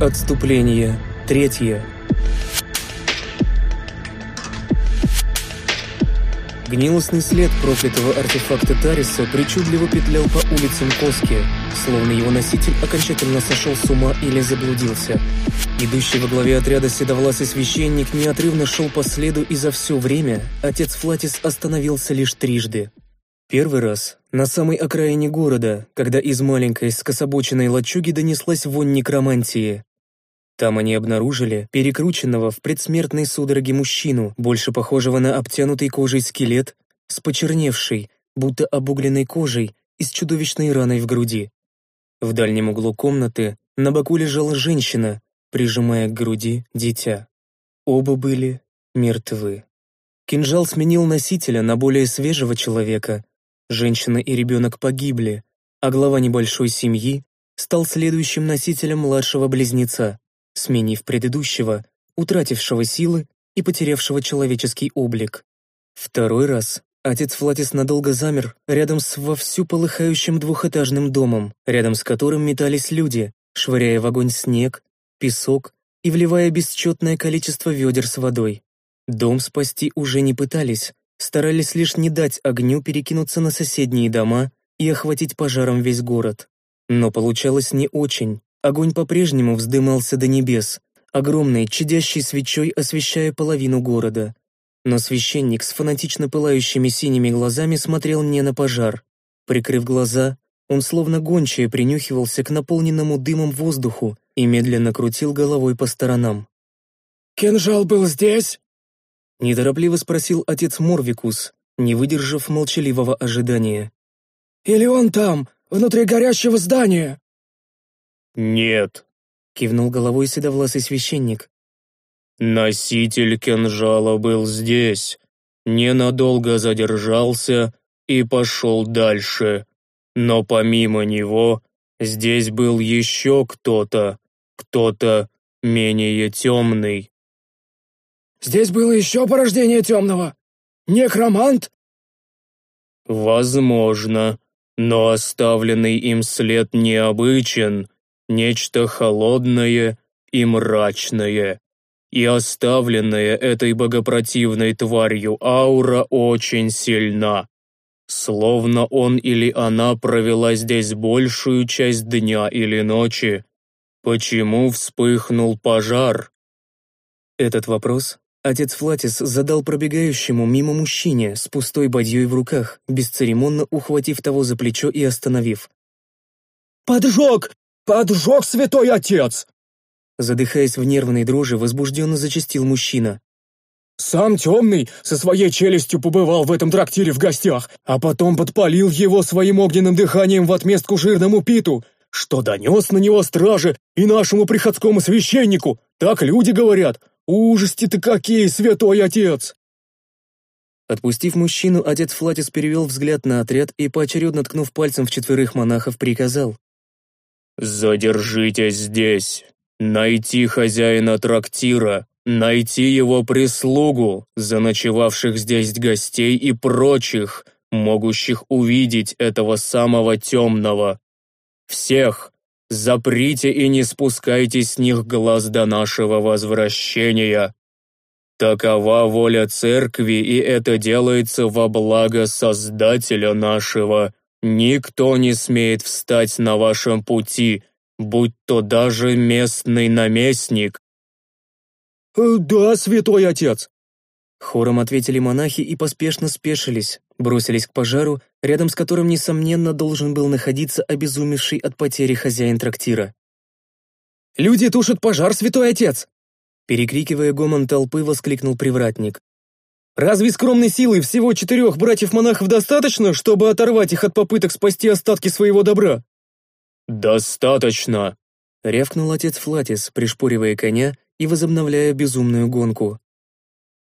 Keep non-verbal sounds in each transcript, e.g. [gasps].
Отступление. Третье. Гнилостный след проклятого артефакта Тариса причудливо петлял по улицам Коски, словно его носитель окончательно сошел с ума или заблудился. Идущий во главе отряда седовласый священник неотрывно шел по следу, и за все время отец Флатис остановился лишь трижды. Первый раз на самой окраине города, когда из маленькой скособоченной лачуги донеслась вонь некромантии. Там они обнаружили перекрученного в предсмертной судороге мужчину, больше похожего на обтянутый кожей скелет, с почерневшей, будто обугленной кожей и с чудовищной раной в груди. В дальнем углу комнаты на боку лежала женщина, прижимая к груди дитя. Оба были мертвы. Кинжал сменил носителя на более свежего человека. Женщина и ребенок погибли, а глава небольшой семьи стал следующим носителем младшего близнеца сменив предыдущего, утратившего силы и потерявшего человеческий облик. Второй раз отец Флатис надолго замер рядом с вовсю полыхающим двухэтажным домом, рядом с которым метались люди, швыряя в огонь снег, песок и вливая бесчетное количество ведер с водой. Дом спасти уже не пытались, старались лишь не дать огню перекинуться на соседние дома и охватить пожаром весь город. Но получалось не очень. Огонь по-прежнему вздымался до небес, огромной, чадящей свечой освещая половину города. Но священник с фанатично пылающими синими глазами смотрел не на пожар. Прикрыв глаза, он словно гончая принюхивался к наполненному дымом воздуху и медленно крутил головой по сторонам. «Кинжал был здесь?» Неторопливо спросил отец Морвикус, не выдержав молчаливого ожидания. «Или он там, внутри горящего здания?» «Нет», — кивнул головой седовласый священник. «Носитель кинжала был здесь, ненадолго задержался и пошел дальше. Но помимо него здесь был еще кто-то, кто-то менее темный». «Здесь было еще порождение темного? Некромант?» «Возможно, но оставленный им след необычен» нечто холодное и мрачное. И оставленная этой богопротивной тварью аура очень сильна. Словно он или она провела здесь большую часть дня или ночи. Почему вспыхнул пожар? Этот вопрос отец Флатис задал пробегающему мимо мужчине с пустой бадьей в руках, бесцеремонно ухватив того за плечо и остановив. «Поджог! «Поджег святой отец!» Задыхаясь в нервной дрожи, возбужденно зачастил мужчина. «Сам темный со своей челюстью побывал в этом трактире в гостях, а потом подпалил его своим огненным дыханием в отместку жирному питу, что донес на него страже и нашему приходскому священнику. Так люди говорят. Ужасти-то какие, святой отец!» Отпустив мужчину, отец Флатис перевел взгляд на отряд и, поочередно ткнув пальцем в четверых монахов, приказал. «Задержитесь здесь. Найти хозяина трактира, найти его прислугу, заночевавших здесь гостей и прочих, могущих увидеть этого самого темного. Всех заприте и не спускайте с них глаз до нашего возвращения. Такова воля церкви, и это делается во благо Создателя нашего, Никто не смеет встать на вашем пути, будь то даже местный наместник». «Э, «Да, святой отец!» Хором ответили монахи и поспешно спешились, бросились к пожару, рядом с которым, несомненно, должен был находиться обезумевший от потери хозяин трактира. «Люди тушат пожар, святой отец!» Перекрикивая гомон толпы, воскликнул привратник. Разве скромной силы всего четырех братьев-монахов достаточно, чтобы оторвать их от попыток спасти остатки своего добра?» «Достаточно!» — рявкнул отец Флатис, пришпоривая коня и возобновляя безумную гонку.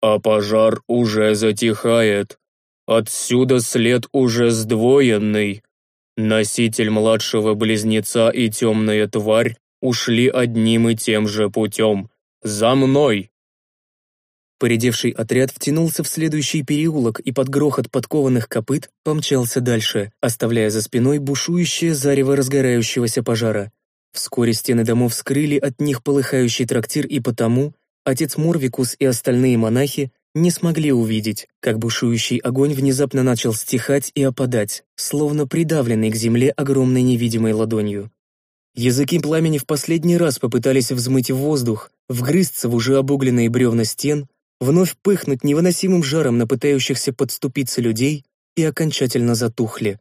«А пожар уже затихает. Отсюда след уже сдвоенный. Носитель младшего близнеца и темная тварь ушли одним и тем же путем. За мной!» Поредевший отряд втянулся в следующий переулок и под грохот подкованных копыт помчался дальше, оставляя за спиной бушующее зарево разгорающегося пожара. Вскоре стены домов скрыли от них полыхающий трактир, и потому отец Морвикус и остальные монахи не смогли увидеть, как бушующий огонь внезапно начал стихать и опадать, словно придавленный к земле огромной невидимой ладонью. Языки пламени в последний раз попытались взмыть в воздух, вгрызться в уже обугленные бревна стен, вновь пыхнуть невыносимым жаром на пытающихся подступиться людей и окончательно затухли.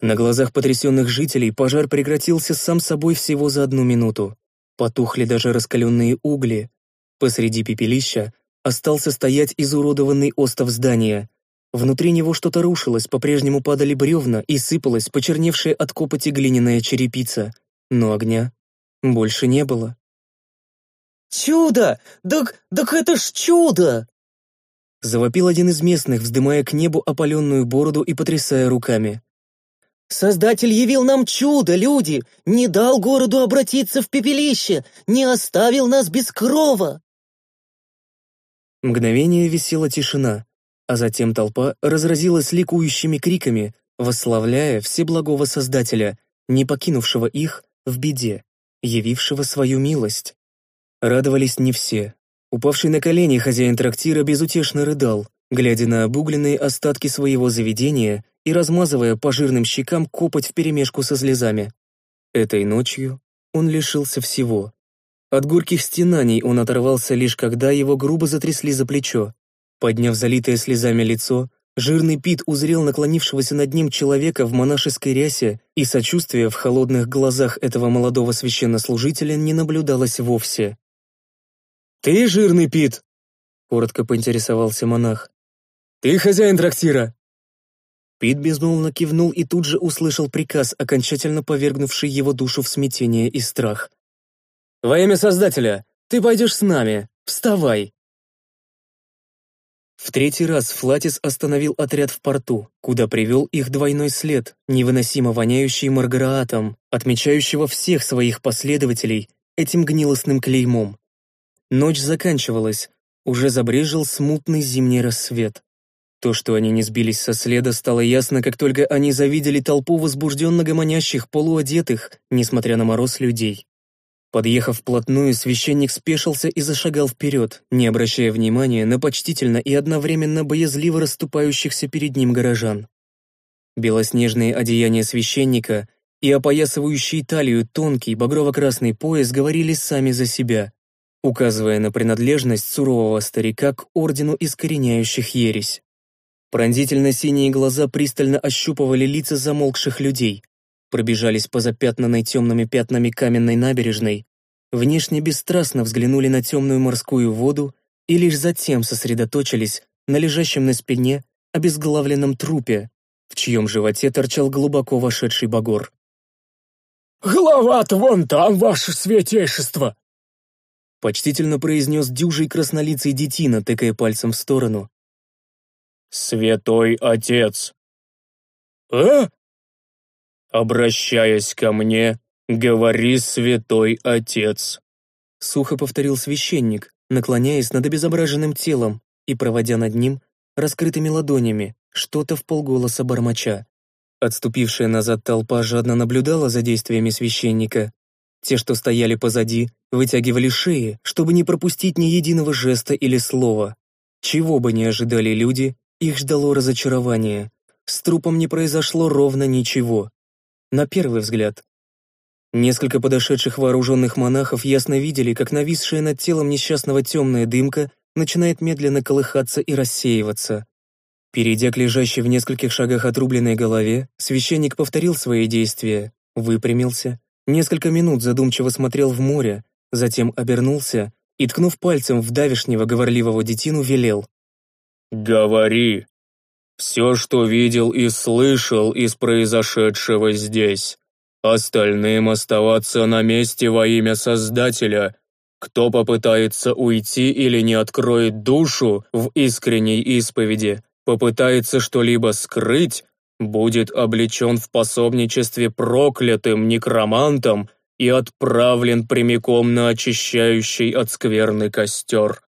На глазах потрясенных жителей пожар прекратился сам собой всего за одну минуту. Потухли даже раскаленные угли. Посреди пепелища остался стоять изуродованный остов здания. Внутри него что-то рушилось, по-прежнему падали бревна и сыпалась почерневшая от копоти глиняная черепица, но огня больше не было. «Чудо! Так, так это ж чудо!» Завопил один из местных, вздымая к небу опаленную бороду и потрясая руками. «Создатель явил нам чудо, люди! Не дал городу обратиться в пепелище! Не оставил нас без крова!» Мгновение висела тишина, а затем толпа разразилась ликующими криками, восславляя Всеблагого Создателя, не покинувшего их в беде, явившего свою милость. Радовались не все. Упавший на колени хозяин трактира безутешно рыдал, глядя на обугленные остатки своего заведения и размазывая по жирным щекам копоть вперемешку со слезами. Этой ночью он лишился всего, от горьких стенаний он оторвался лишь когда его грубо затрясли за плечо. Подняв залитое слезами лицо, жирный Пит узрел наклонившегося над ним человека в монашеской рясе, и сочувствия в холодных глазах этого молодого священнослужителя не наблюдалось вовсе. «Ты жирный Пит?» — коротко поинтересовался монах. «Ты хозяин трактира?» Пит безмолвно кивнул и тут же услышал приказ, окончательно повергнувший его душу в смятение и страх. Во имя Создателя, ты пойдешь с нами. Вставай!» В третий раз Флатис остановил отряд в порту, куда привел их двойной след, невыносимо воняющий маргараатом, отмечающего всех своих последователей этим гнилостным клеймом. Ночь заканчивалась, уже забрежил смутный зимний рассвет. То, что они не сбились со следа, стало ясно, как только они завидели толпу возбужденно гомонящих, полуодетых, несмотря на мороз, людей. Подъехав вплотную, священник спешился и зашагал вперед, не обращая внимания на почтительно и одновременно боязливо расступающихся перед ним горожан. Белоснежные одеяния священника и опоясывающий талию тонкий багрово-красный пояс говорили сами за себя, указывая на принадлежность сурового старика к ордену искореняющих ересь. Пронзительно-синие глаза пристально ощупывали лица замолкших людей, пробежались по запятнанной темными пятнами каменной набережной, внешне бесстрастно взглянули на темную морскую воду и лишь затем сосредоточились на лежащем на спине обезглавленном трупе, в чьем животе торчал глубоко вошедший багор. «Голова-то вон там, ваше святейшество!» Почтительно произнес дюжий краснолицый детина, тыкая пальцем в сторону. «Святой отец!» «А?» «Обращаясь ко мне, говори, святой отец», — сухо повторил священник, наклоняясь над обезображенным телом и проводя над ним раскрытыми ладонями, что-то в полголоса бормоча. Отступившая назад толпа жадно наблюдала за действиями священника. Те, что стояли позади, вытягивали шеи, чтобы не пропустить ни единого жеста или слова. Чего бы ни ожидали люди, их ждало разочарование. С трупом не произошло ровно ничего на первый взгляд. Несколько подошедших вооруженных монахов ясно видели, как нависшая над телом несчастного темная дымка начинает медленно колыхаться и рассеиваться. Перейдя к лежащей в нескольких шагах отрубленной голове, священник повторил свои действия, выпрямился, несколько минут задумчиво смотрел в море, затем обернулся и, ткнув пальцем в давишнего говорливого детину, велел. «Говори!» Все, что видел и слышал из произошедшего здесь. Остальным оставаться на месте во имя Создателя. Кто попытается уйти или не откроет душу в искренней исповеди, попытается что-либо скрыть, будет облечен в пособничестве проклятым некромантом и отправлен прямиком на очищающий от скверны костер.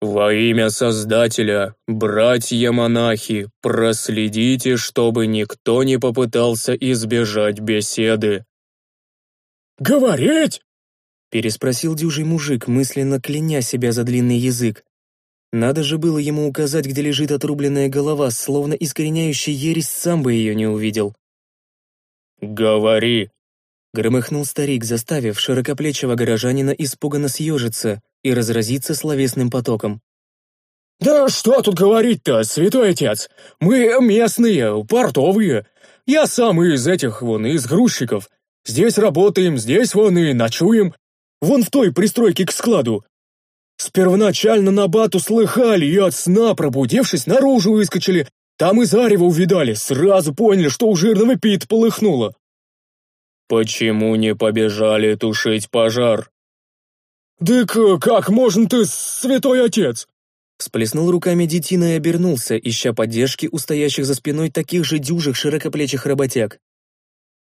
«Во имя Создателя, братья-монахи, проследите, чтобы никто не попытался избежать беседы». Говорить?» Переспросил дюжий мужик, мысленно кляня себя за длинный язык. Надо же было ему указать, где лежит отрубленная голова, словно искореняющий ересь сам бы ее не увидел. «Говори!» — громыхнул старик, заставив широкоплечего горожанина испуганно съежиться и разразиться словесным потоком. «Да что тут говорить-то, святой отец? Мы местные, портовые. Я сам из этих, вон, из грузчиков. Здесь работаем, здесь вон и ночуем. Вон в той пристройке к складу. С первоначально на бату слыхали и от сна, пробудившись, наружу выскочили. Там и зарево увидали, сразу поняли, что у жирного пит полыхнуло. «Почему не побежали тушить пожар?» «Дык как можно ты, святой отец?» Всплеснул руками детина и обернулся, ища поддержки у стоящих за спиной таких же дюжих широкоплечих работяг.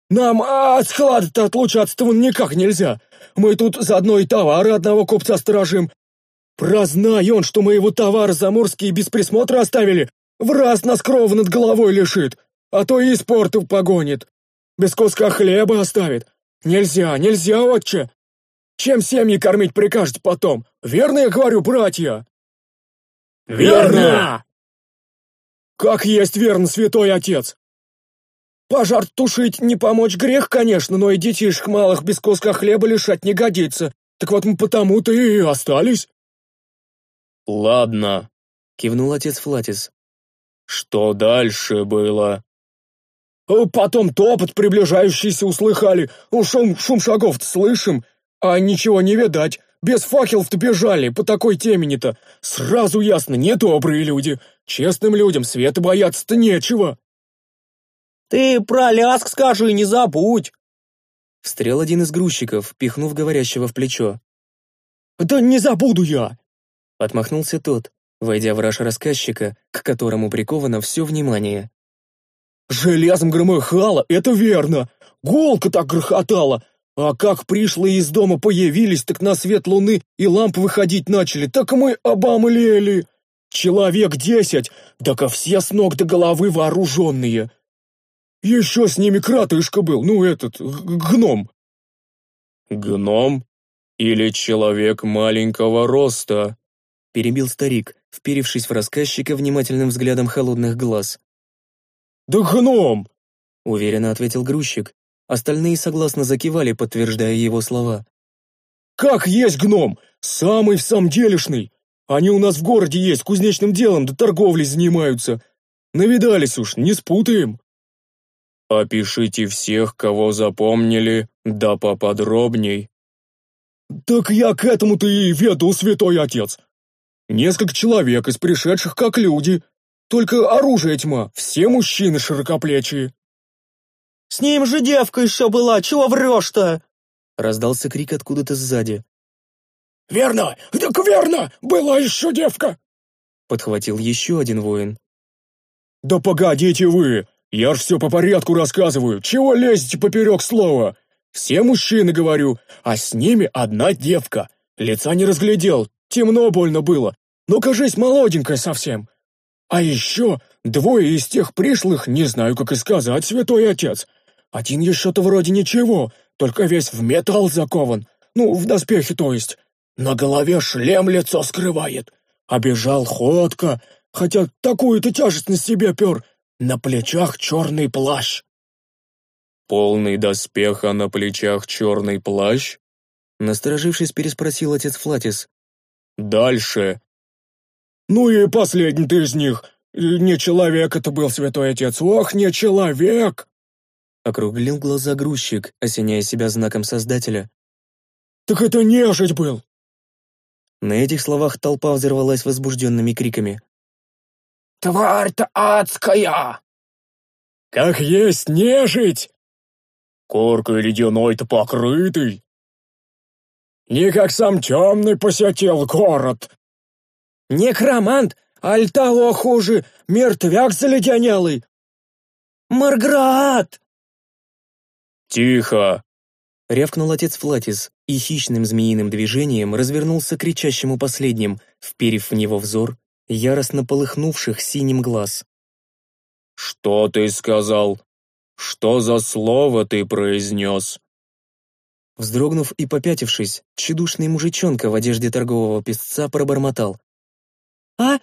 «Нам от склада-то отлучаться-то никак нельзя. Мы тут заодно и товары одного купца сторожим. Прознай он, что мы его товары заморские без присмотра оставили, в раз нас крова над головой лишит, а то и из порта погонит. Без куска хлеба оставит. Нельзя, нельзя, отче. Чем семьи кормить прикажете потом? Верно я говорю, братья?» «Верно!» «Как есть верно, святой отец!» «Пожар тушить не помочь грех, конечно, но и детишек малых без куска хлеба лишать не годится. Так вот мы потому-то и остались». «Ладно», — кивнул отец Флатис. «Что дальше было?» «Потом топот приближающийся услыхали. Шум, шум шагов слышим, а ничего не видать. Без факелов-то бежали, по такой темени-то. Сразу ясно, не добрые люди. Честным людям света бояться-то нечего. Ты про ляск скажи, не забудь. Встрел один из грузчиков, пихнув говорящего в плечо. «Да не забуду я!» Отмахнулся тот, войдя в раж рассказчика, к которому приковано все внимание. «Железом громыхало, это верно! Голка так грохотала! А как пришлые из дома появились, так на свет луны и ламп выходить начали, так мы обомлели. Человек десять, да ко все с ног до головы вооруженные. Еще с ними кратышка был, ну этот, гном. Гном? Или человек маленького роста? Перебил старик, вперившись в рассказчика внимательным взглядом холодных глаз. «Да гном!» — уверенно ответил грузчик, Остальные согласно закивали, подтверждая его слова. «Как есть гном! Самый в самом делешный! Они у нас в городе есть, кузнечным делом да торговлей занимаются. Навидались уж, не спутаем». «Опишите всех, кого запомнили, да поподробней». «Так я к этому-то и веду, святой отец. Несколько человек из пришедших как люди, только оружие тьма, все мужчины широкоплечие». С ним же девка еще была, чего врешь-то?» Раздался крик откуда-то сзади. «Верно! Так верно! Была еще девка!» Подхватил еще один воин. «Да погодите вы! Я ж все по порядку рассказываю! Чего лезете поперек слова? Все мужчины, говорю, а с ними одна девка. Лица не разглядел, темно больно было, но, кажись, молоденькая совсем. А еще двое из тех пришлых, не знаю, как и сказать, святой отец, один еще-то вроде ничего, только весь в металл закован. Ну, в доспехе, то есть. На голове шлем лицо скрывает. Обежал ходка, хотя такую-то тяжесть на себе пер. На плечах черный плащ. «Полный доспех, а на плечах черный плащ?» Насторожившись, переспросил отец Флатис. «Дальше». «Ну и последний-то из них. Не человек это был, святой отец. Ох, не человек!» Округлил глаза грузчик, осеняя себя знаком Создателя. «Так это нежить был!» На этих словах толпа взорвалась возбужденными криками. «Тварь-то адская!» «Как есть нежить!» «Коркой ледяной-то покрытый!» «Не как сам темный посетил город!» «Некромант, аль того хуже, мертвяк заледенелый!» «Марград!» «Тихо!» — рявкнул отец Флатис и хищным змеиным движением развернулся к кричащему последним, вперев в него взор, яростно полыхнувших синим глаз. «Что ты сказал? Что за слово ты произнес?» Вздрогнув и попятившись, тщедушный мужичонка в одежде торгового песца пробормотал. «А?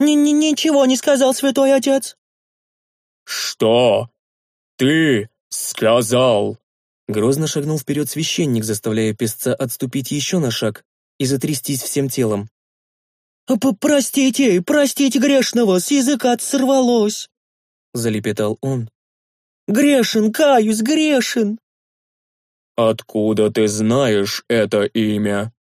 Н -н Ничего не сказал святой отец». «Что? Ты сказал?» Грозно шагнул вперед священник, заставляя песца отступить еще на шаг и затрястись всем телом. «Простите, простите грешного, с языка сорвалось!» Залепетал он. «Грешен, каюсь, грешен!» «Откуда ты знаешь это имя?»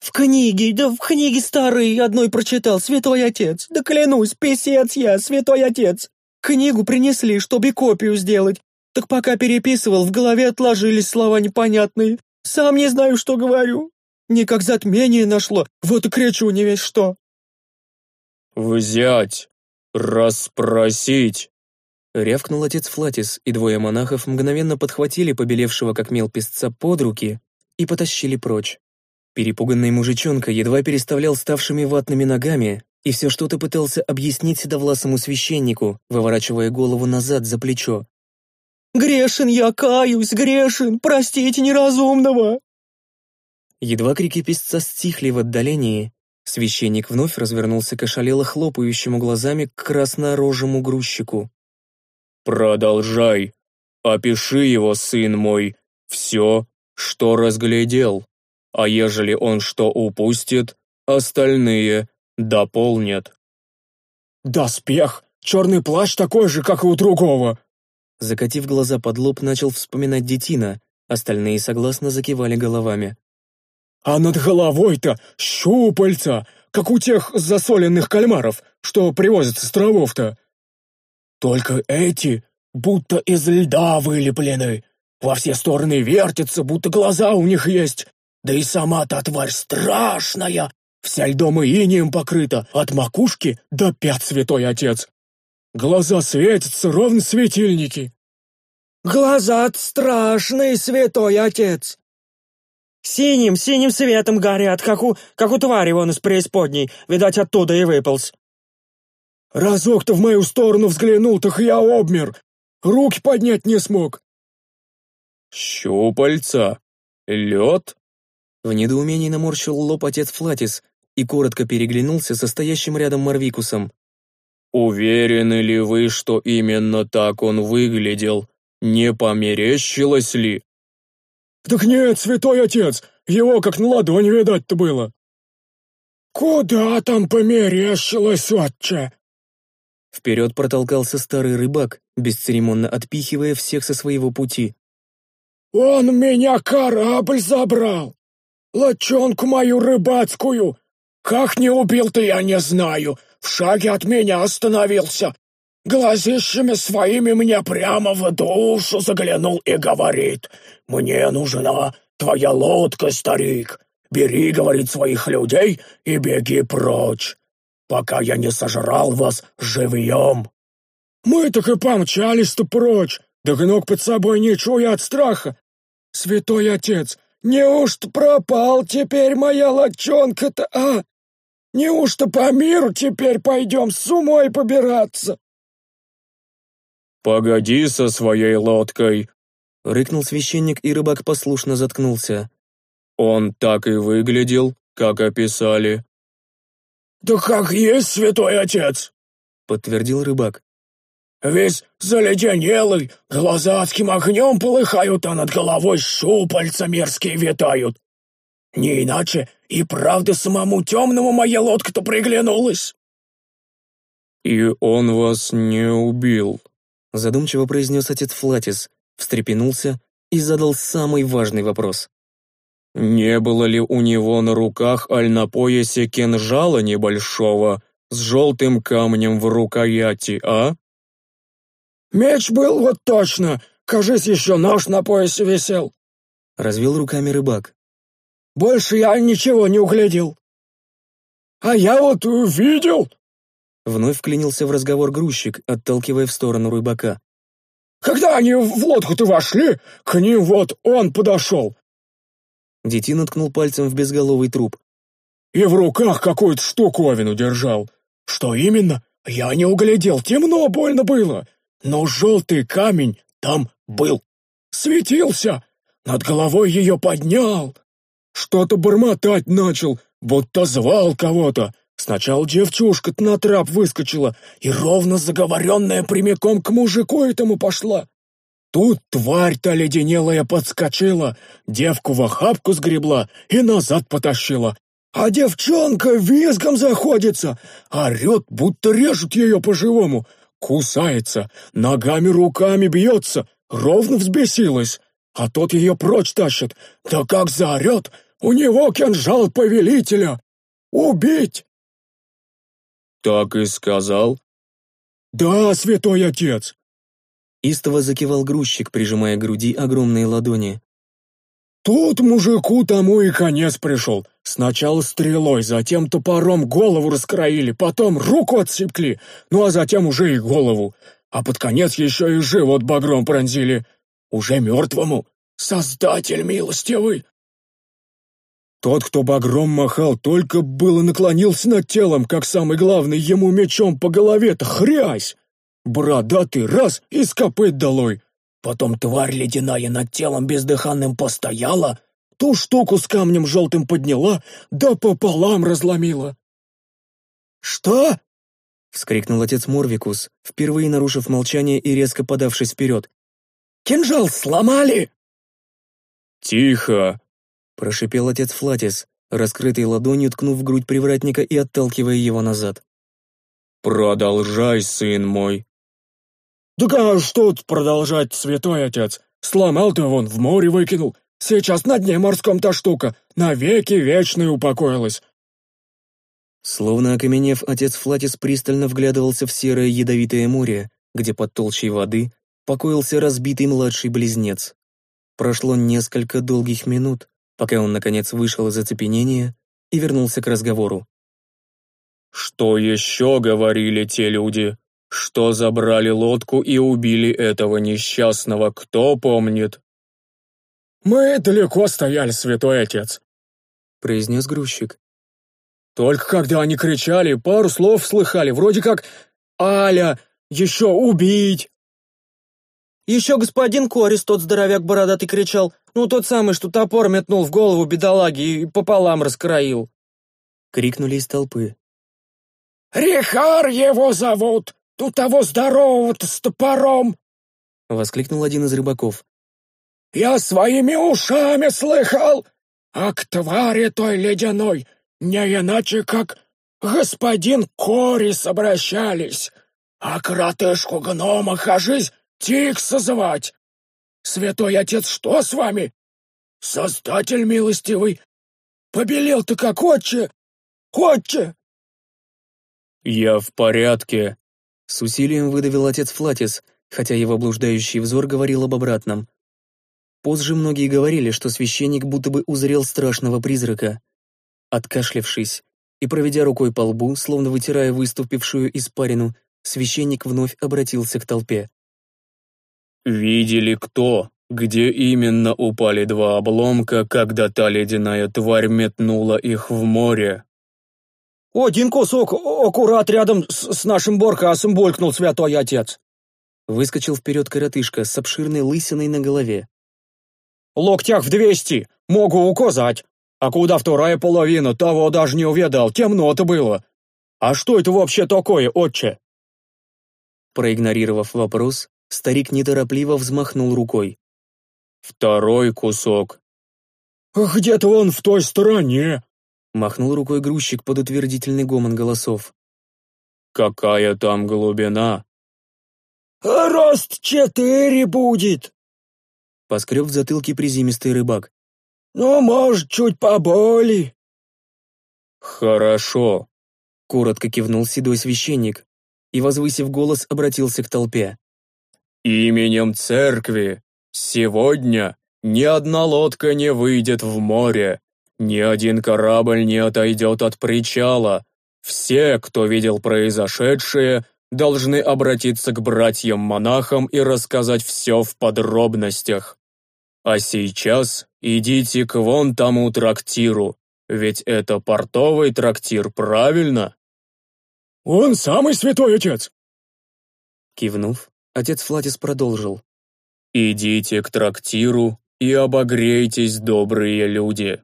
«В книге, да в книге старой одной прочитал, святой отец. Да клянусь, писец я, святой отец. Книгу принесли, чтобы копию сделать. Так пока переписывал, в голове отложились слова непонятные. Сам не знаю, что говорю. Не как затмение нашло, вот и кричу не весь что». «Взять, расспросить, Рявкнул отец Флатис, и двое монахов мгновенно подхватили побелевшего как мел песца под руки и потащили прочь. Перепуганный мужичонка едва переставлял ставшими ватными ногами и все что-то пытался объяснить седовласому священнику, выворачивая голову назад за плечо. «Грешен я, каюсь, грешен, простите неразумного!» Едва крики песца стихли в отдалении, священник вновь развернулся к ошалело хлопающему глазами к краснорожему грузчику. «Продолжай. Опиши его, сын мой, все, что разглядел. А ежели он что упустит, остальные дополнят». «Доспех! Черный плащ такой же, как и у другого!» Закатив глаза под лоб, начал вспоминать детина, остальные согласно закивали головами. «А над головой-то щупальца, как у тех засоленных кальмаров, что привозят с островов-то. Только эти будто из льда вылеплены, во все стороны вертятся, будто глаза у них есть. Да и сама та тварь страшная, вся льдом и инием покрыта, от макушки до пят, святой отец. Глаза светятся, ровно светильники. Глаза страшные, святой отец. Синим, синим светом горят, как у, как у твари вон из преисподней, видать, оттуда и выполз. Разок-то в мою сторону взглянул, так я обмер. Руки поднять не смог. Щупальца? Лед? В недоумении наморщил лоб отец Флатис и коротко переглянулся со стоящим рядом Марвикусом. «Уверены ли вы, что именно так он выглядел? Не померещилось ли?» «Так нет, святой отец, его как на ладони видать-то было». «Куда там померещилось, отче?» Вперед протолкался старый рыбак, бесцеремонно отпихивая всех со своего пути. «Он меня корабль забрал! Лочонку мою рыбацкую! Как не убил-то я не знаю, в шаге от меня остановился. Глазищами своими мне прямо в душу заглянул и говорит, «Мне нужна твоя лодка, старик. Бери, — говорит, — своих людей и беги прочь пока я не сожрал вас живьем. Мы так и помчались-то прочь, да гнок под собой не чуя от страха. Святой отец, неужто пропал теперь моя лочонка-то, а? Неужто по миру теперь пойдем с умой побираться? «Погоди со своей лодкой!» — рыкнул священник, и рыбак послушно заткнулся. «Он так и выглядел, как описали. «Да как есть, святой отец!» — подтвердил рыбак. «Весь заледенелый, глаза адским огнем полыхают, а над головой щупальца мерзкие витают. Не иначе и правда самому темному моя лодка-то приглянулась». «И он вас не убил», — задумчиво произнес отец Флатис, встрепенулся и задал самый важный вопрос. Не было ли у него на руках аль на поясе кинжала небольшого с желтым камнем в рукояти, а? «Меч был вот точно, кажись, еще нож на поясе висел», — развел руками рыбак. «Больше я ничего не углядел». «А я вот увидел. Вновь вклинился в разговор грузчик, отталкивая в сторону рыбака. «Когда они в лодку-то вошли, к ним вот он подошел, Детина ткнул пальцем в безголовый труп. «И в руках какую-то штуковину держал. Что именно? Я не углядел, темно больно было. Но желтый камень там был. Светился. над головой ее поднял. Что-то бормотать начал, будто звал кого-то. Сначала девчушка на трап выскочила и ровно заговоренная прямиком к мужику этому пошла. Тут тварь-то леденелая подскочила, девку в охапку сгребла и назад потащила. А девчонка визгом заходится, орет, будто режут ее по-живому, кусается, ногами-руками бьется, ровно взбесилась. А тот ее прочь тащит, да как заорет, у него кинжал повелителя. Убить! Так и сказал? Да, святой отец. Истово закивал грузчик, прижимая к груди огромные ладони. Тут мужику тому и конец пришел. Сначала стрелой, затем топором голову раскроили, потом руку отсекли, ну а затем уже и голову. А под конец еще и живот багром пронзили. Уже мертвому. Создатель милостивый. Тот, кто багром махал, только было наклонился над телом, как самый главный, ему мечом по голове-то хрясь. Бородатый раз и с копыт долой. Потом тварь ледяная над телом бездыханным постояла, ту штуку с камнем желтым подняла, да пополам разломила. «Что?» — вскрикнул отец Морвикус, впервые нарушив молчание и резко подавшись вперед. «Кинжал сломали!» «Тихо!» — прошипел отец Флатис, раскрытой ладонью ткнув в грудь привратника и отталкивая его назад. «Продолжай, сын мой!» «Да а что тут продолжать, святой отец? Сломал ты вон, в море выкинул. Сейчас на дне морском та штука, навеки вечной упокоилась». Словно окаменев, отец Флатис пристально вглядывался в серое ядовитое море, где под толщей воды покоился разбитый младший близнец. Прошло несколько долгих минут, пока он, наконец, вышел из оцепенения и вернулся к разговору. «Что еще говорили те люди? Что забрали лодку и убили этого несчастного, кто помнит?» «Мы далеко стояли, святой отец», — произнес грузчик. «Только когда они кричали, пару слов слыхали, вроде как «Аля, еще убить!» Еще господин Корис, тот здоровяк бородатый, кричал. Ну, тот самый, что топор метнул в голову бедолаги и пополам раскроил. Крикнули из толпы. «Рихар его зовут! Тут того здорового-то с топором!» Воскликнул один из рыбаков. «Я своими ушами слыхал! А к твари той ледяной не иначе, как господин Корис обращались, а коротышку гнома, кажись, Тикса звать! Святой отец, что с вами? Создатель милостивый! Побелел ты как отче! Отче!» «Я в порядке», — с усилием выдавил отец Флатис, хотя его блуждающий взор говорил об обратном. Позже многие говорили, что священник будто бы узрел страшного призрака. Откашлявшись и проведя рукой по лбу, словно вытирая выступившую испарину, священник вновь обратился к толпе. «Видели кто? Где именно упали два обломка, когда та ледяная тварь метнула их в море?» «Один кусок аккурат рядом с, с нашим Боркасом болькнул святой отец!» Выскочил вперед коротышка с обширной лысиной на голове. «Локтях в двести! Могу указать! А куда вторая половина, того даже не увидал, темно-то было! А что это вообще такое, отче?» Проигнорировав вопрос, Старик неторопливо взмахнул рукой. «Второй кусок». «Где-то он в той стороне», — махнул рукой грузчик под утвердительный гомон голосов. «Какая там глубина?» «Рост четыре будет», — поскреб в затылке призимистый рыбак. «Ну, может, чуть поболи». «Хорошо», — коротко кивнул седой священник и, возвысив голос, обратился к толпе. Именем церкви сегодня ни одна лодка не выйдет в море, ни один корабль не отойдет от причала. Все, кто видел произошедшее, должны обратиться к братьям-монахам и рассказать все в подробностях. А сейчас идите к вон тому трактиру, ведь это портовый трактир, правильно? «Он самый святой отец!» Кивнув, Отец Флатис продолжил. «Идите к трактиру и обогрейтесь, добрые люди.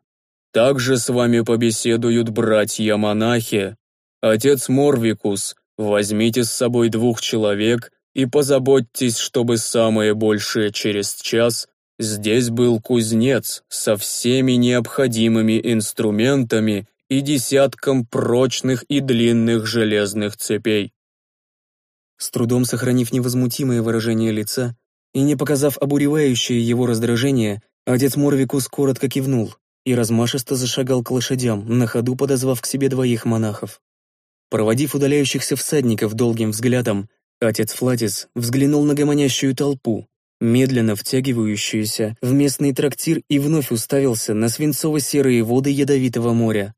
Также с вами побеседуют братья-монахи. Отец Морвикус, возьмите с собой двух человек и позаботьтесь, чтобы самое большее через час здесь был кузнец со всеми необходимыми инструментами и десятком прочных и длинных железных цепей. С трудом сохранив невозмутимое выражение лица и не показав обуревающее его раздражение, отец Морвикус коротко кивнул и размашисто зашагал к лошадям, на ходу подозвав к себе двоих монахов. Проводив удаляющихся всадников долгим взглядом, отец Флатис взглянул на гомонящую толпу, медленно втягивающуюся в местный трактир и вновь уставился на свинцово-серые воды ядовитого моря.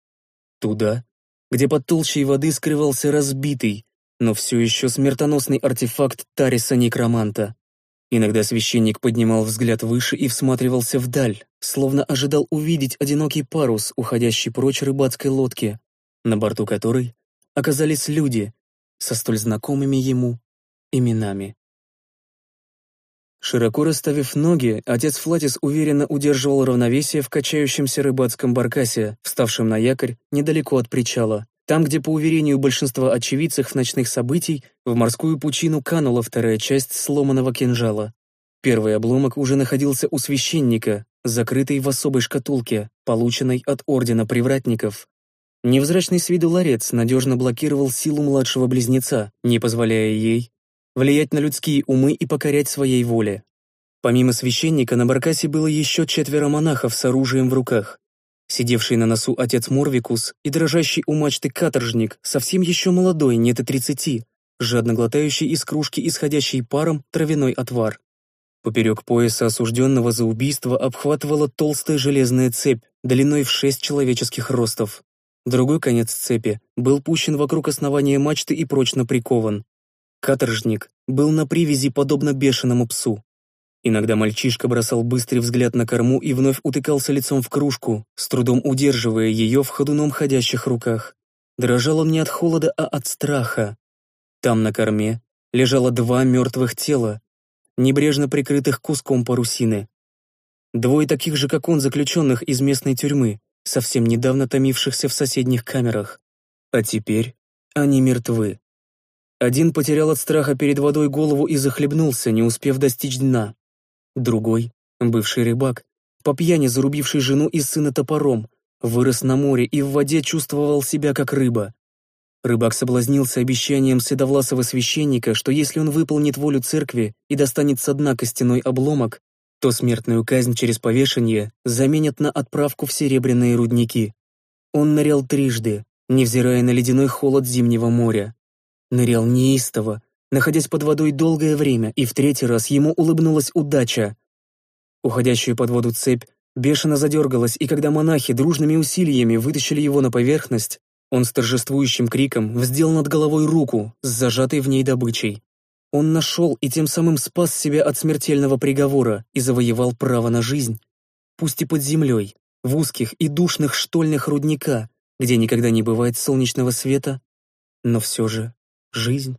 Туда, где под толщей воды скрывался разбитый, но все еще смертоносный артефакт Тариса-некроманта. Иногда священник поднимал взгляд выше и всматривался вдаль, словно ожидал увидеть одинокий парус, уходящий прочь рыбацкой лодки, на борту которой оказались люди со столь знакомыми ему именами. Широко расставив ноги, отец Флатис уверенно удерживал равновесие в качающемся рыбацком баркасе, вставшем на якорь недалеко от причала. Там, где, по уверению большинства очевидцев ночных событий, в морскую пучину канула вторая часть сломанного кинжала. Первый обломок уже находился у священника, закрытый в особой шкатулке, полученной от Ордена Привратников. Невзрачный с виду ларец надежно блокировал силу младшего близнеца, не позволяя ей влиять на людские умы и покорять своей воле. Помимо священника на баркасе было еще четверо монахов с оружием в руках сидевший на носу отец Морвикус и дрожащий у мачты каторжник, совсем еще молодой, нет и тридцати, жадно глотающий из кружки исходящий паром травяной отвар. Поперек пояса осужденного за убийство обхватывала толстая железная цепь длиной в шесть человеческих ростов. Другой конец цепи был пущен вокруг основания мачты и прочно прикован. Каторжник был на привязи подобно бешеному псу. Иногда мальчишка бросал быстрый взгляд на корму и вновь утыкался лицом в кружку, с трудом удерживая ее в ходуном ходящих руках. Дрожал он не от холода, а от страха. Там на корме лежало два мертвых тела, небрежно прикрытых куском парусины. Двое таких же, как он, заключенных из местной тюрьмы, совсем недавно томившихся в соседних камерах. А теперь они мертвы. Один потерял от страха перед водой голову и захлебнулся, не успев достичь дна. Другой, бывший рыбак, по пьяни зарубивший жену и сына топором, вырос на море и в воде чувствовал себя как рыба. Рыбак соблазнился обещанием седовласого священника, что если он выполнит волю церкви и достанет со дна костяной обломок, то смертную казнь через повешение заменят на отправку в серебряные рудники. Он нырял трижды, невзирая на ледяной холод зимнего моря. Нырял неистово, находясь под водой долгое время, и в третий раз ему улыбнулась удача. Уходящую под воду цепь бешено задергалась, и когда монахи дружными усилиями вытащили его на поверхность, он с торжествующим криком вздел над головой руку с зажатой в ней добычей. Он нашел и тем самым спас себя от смертельного приговора и завоевал право на жизнь, пусть и под землей, в узких и душных штольных рудника, где никогда не бывает солнечного света, но все же жизнь.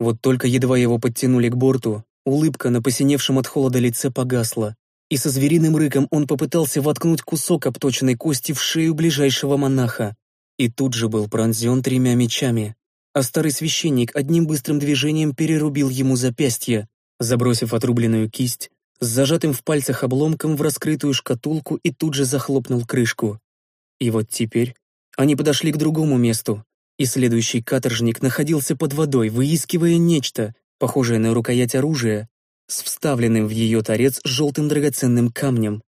Вот только едва его подтянули к борту, улыбка на посиневшем от холода лице погасла, и со звериным рыком он попытался воткнуть кусок обточенной кости в шею ближайшего монаха. И тут же был пронзен тремя мечами, а старый священник одним быстрым движением перерубил ему запястье, забросив отрубленную кисть, с зажатым в пальцах обломком в раскрытую шкатулку и тут же захлопнул крышку. И вот теперь они подошли к другому месту, и следующий каторжник находился под водой, выискивая нечто, похожее на рукоять оружия, с вставленным в ее торец желтым драгоценным камнем.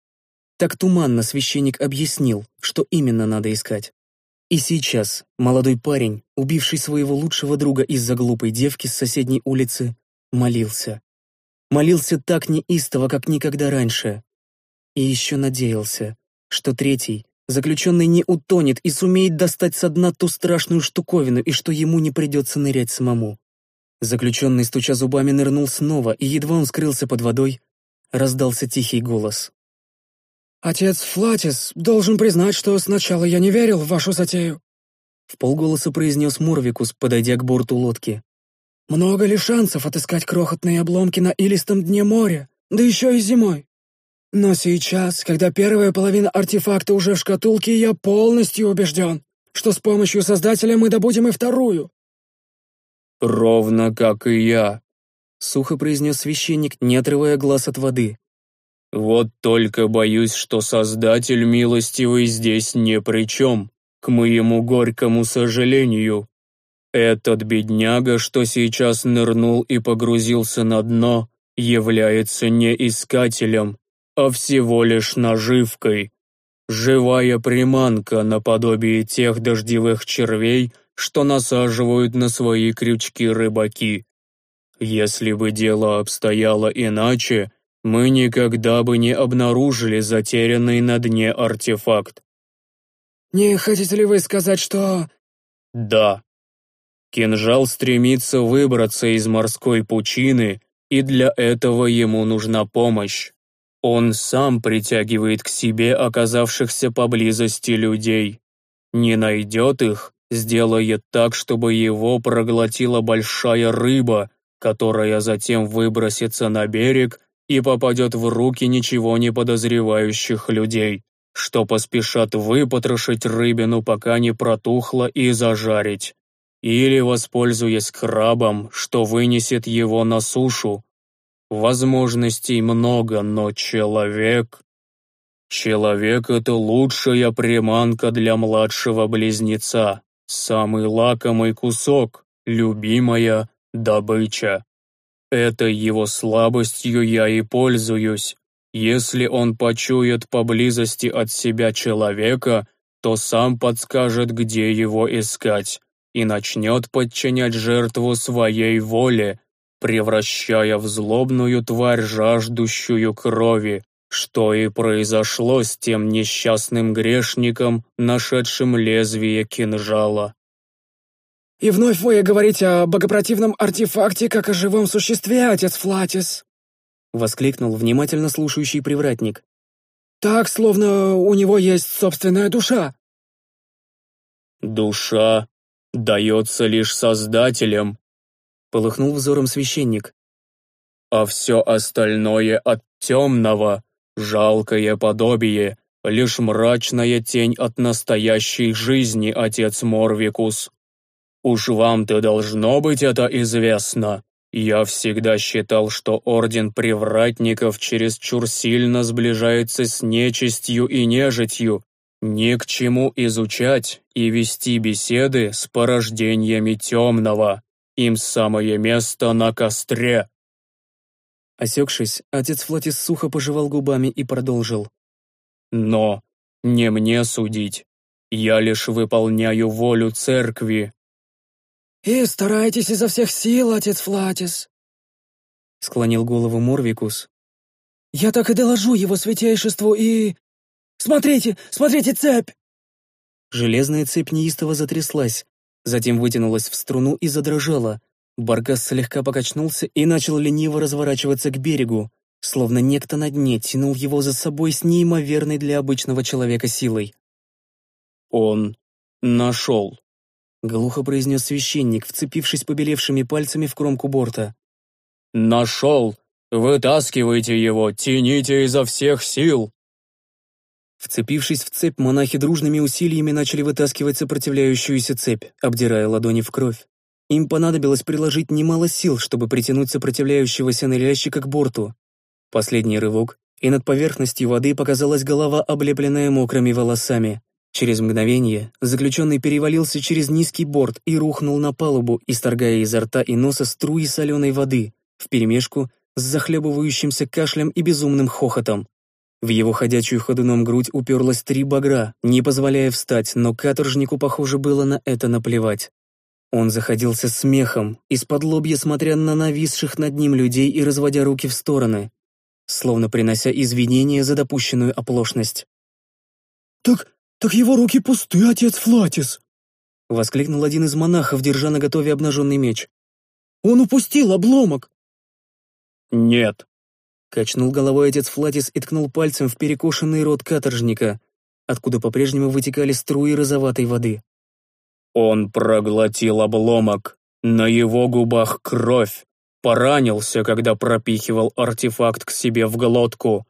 Так туманно священник объяснил, что именно надо искать. И сейчас молодой парень, убивший своего лучшего друга из-за глупой девки с соседней улицы, молился. Молился так неистово, как никогда раньше. И еще надеялся, что третий, Заключенный не утонет и сумеет достать со дна ту страшную штуковину, и что ему не придется нырять самому. Заключенный, стуча зубами, нырнул снова, и едва он скрылся под водой, раздался тихий голос. «Отец Флатис, должен признать, что сначала я не верил в вашу затею», в полголоса произнес Морвикус, подойдя к борту лодки. «Много ли шансов отыскать крохотные обломки на илистом дне моря, да еще и зимой? Но сейчас, когда первая половина артефакта уже в шкатулке, я полностью убежден, что с помощью Создателя мы добудем и вторую». «Ровно как и я», — сухо произнес священник, не отрывая глаз от воды. «Вот только боюсь, что Создатель милостивый здесь ни при чем, к моему горькому сожалению. Этот бедняга, что сейчас нырнул и погрузился на дно, является не искателем, а всего лишь наживкой. Живая приманка наподобие тех дождевых червей, что насаживают на свои крючки рыбаки. Если бы дело обстояло иначе, мы никогда бы не обнаружили затерянный на дне артефакт. «Не хотите ли вы сказать, что...» «Да. Кинжал стремится выбраться из морской пучины, и для этого ему нужна помощь. Он сам притягивает к себе оказавшихся поблизости людей. Не найдет их, сделает так, чтобы его проглотила большая рыба, которая затем выбросится на берег и попадет в руки ничего не подозревающих людей, что поспешат выпотрошить рыбину, пока не протухла, и зажарить. Или, воспользуясь крабом, что вынесет его на сушу, Возможностей много, но человек... Человек — это лучшая приманка для младшего близнеца, самый лакомый кусок, любимая добыча. Этой его слабостью я и пользуюсь. Если он почует поблизости от себя человека, то сам подскажет, где его искать, и начнет подчинять жертву своей воле, превращая в злобную тварь, жаждущую крови, что и произошло с тем несчастным грешником, нашедшим лезвие кинжала. «И вновь вы говорите о богопротивном артефакте, как о живом существе, отец Флатис!» — воскликнул внимательно слушающий привратник. «Так, словно у него есть собственная душа». «Душа дается лишь Создателем», полыхнул взором священник. «А все остальное от темного, жалкое подобие, лишь мрачная тень от настоящей жизни, отец Морвикус. Уж вам-то должно быть это известно. Я всегда считал, что Орден Привратников чересчур сильно сближается с нечистью и нежитью, ни к чему изучать и вести беседы с порождениями темного. Им самое место на костре!» Осекшись, отец Флотис сухо пожевал губами и продолжил. «Но не мне судить. Я лишь выполняю волю церкви». «И старайтесь изо всех сил, отец Флатис», — склонил голову Морвикус. «Я так и доложу его святейшеству и... Смотрите, смотрите, цепь!» Железная цепь неистово затряслась, затем вытянулась в струну и задрожала. Баркас слегка покачнулся и начал лениво разворачиваться к берегу, словно некто на дне тянул его за собой с неимоверной для обычного человека силой. «Он нашел», — глухо произнес священник, вцепившись побелевшими пальцами в кромку борта. «Нашел! Вытаскивайте его, тяните изо всех сил!» Вцепившись в цепь, монахи дружными усилиями начали вытаскивать сопротивляющуюся цепь, обдирая ладони в кровь. Им понадобилось приложить немало сил, чтобы притянуть сопротивляющегося ныряльщика к борту. Последний рывок, и над поверхностью воды показалась голова, облепленная мокрыми волосами. Через мгновение заключенный перевалился через низкий борт и рухнул на палубу, исторгая изо рта и носа струи соленой воды, вперемешку с захлебывающимся кашлем и безумным хохотом. В его ходячую ходуном грудь уперлась три багра, не позволяя встать, но каторжнику, похоже, было на это наплевать. Он заходился смехом, из-под лобья смотря на нависших над ним людей и разводя руки в стороны, словно принося извинения за допущенную оплошность. «Так, так его руки пусты, отец Флатис!» — воскликнул один из монахов, держа на готове обнаженный меч. «Он упустил обломок!» «Нет, Качнул головой отец Флатис и ткнул пальцем в перекошенный рот каторжника, откуда по-прежнему вытекали струи розоватой воды. «Он проглотил обломок. На его губах кровь. Поранился, когда пропихивал артефакт к себе в глотку.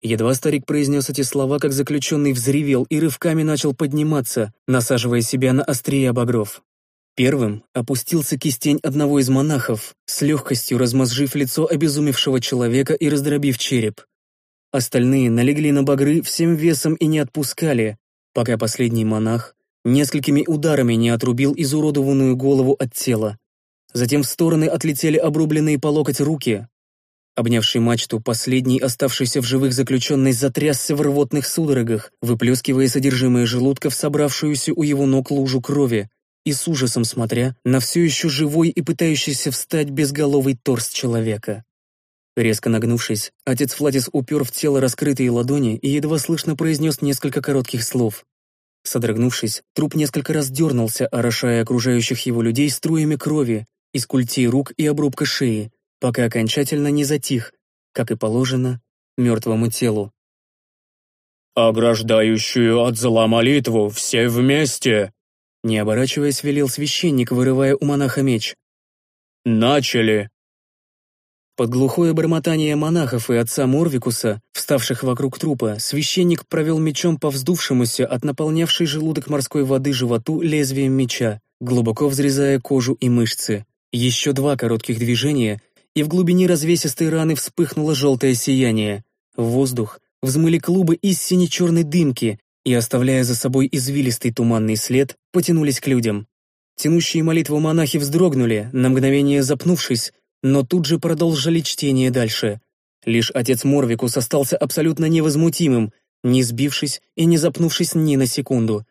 Едва старик произнес эти слова, как заключенный взревел и рывками начал подниматься, насаживая себя на острие обогров. Первым опустился кистень одного из монахов, с легкостью размозжив лицо обезумевшего человека и раздробив череп. Остальные налегли на багры всем весом и не отпускали, пока последний монах несколькими ударами не отрубил изуродованную голову от тела. Затем в стороны отлетели обрубленные по локоть руки, Обнявший мачту, последний оставшийся в живых заключенный затрясся в рвотных судорогах, выплескивая содержимое желудка в собравшуюся у его ног лужу крови, и с ужасом смотря на все еще живой и пытающийся встать безголовый торс человека. Резко нагнувшись, отец Флатис упер в тело раскрытые ладони и едва слышно произнес несколько коротких слов. Содрогнувшись, труп несколько раз дернулся, орошая окружающих его людей струями крови, из культей рук и обрубка шеи, пока окончательно не затих, как и положено, мертвому телу. «Ограждающую от зла молитву все вместе!» Не оборачиваясь, велел священник, вырывая у монаха меч. «Начали!» Под глухое бормотание монахов и отца Морвикуса, вставших вокруг трупа, священник провел мечом по вздувшемуся от наполнявшей желудок морской воды животу лезвием меча, глубоко взрезая кожу и мышцы. Еще два коротких движения, и в глубине развесистой раны вспыхнуло желтое сияние. В воздух взмыли клубы из сине-черной дымки и, оставляя за собой извилистый туманный след, потянулись к людям. Тянущие молитву монахи вздрогнули, на мгновение запнувшись, но тут же продолжили чтение дальше. Лишь отец Морвикус остался абсолютно невозмутимым, не сбившись и не запнувшись ни на секунду.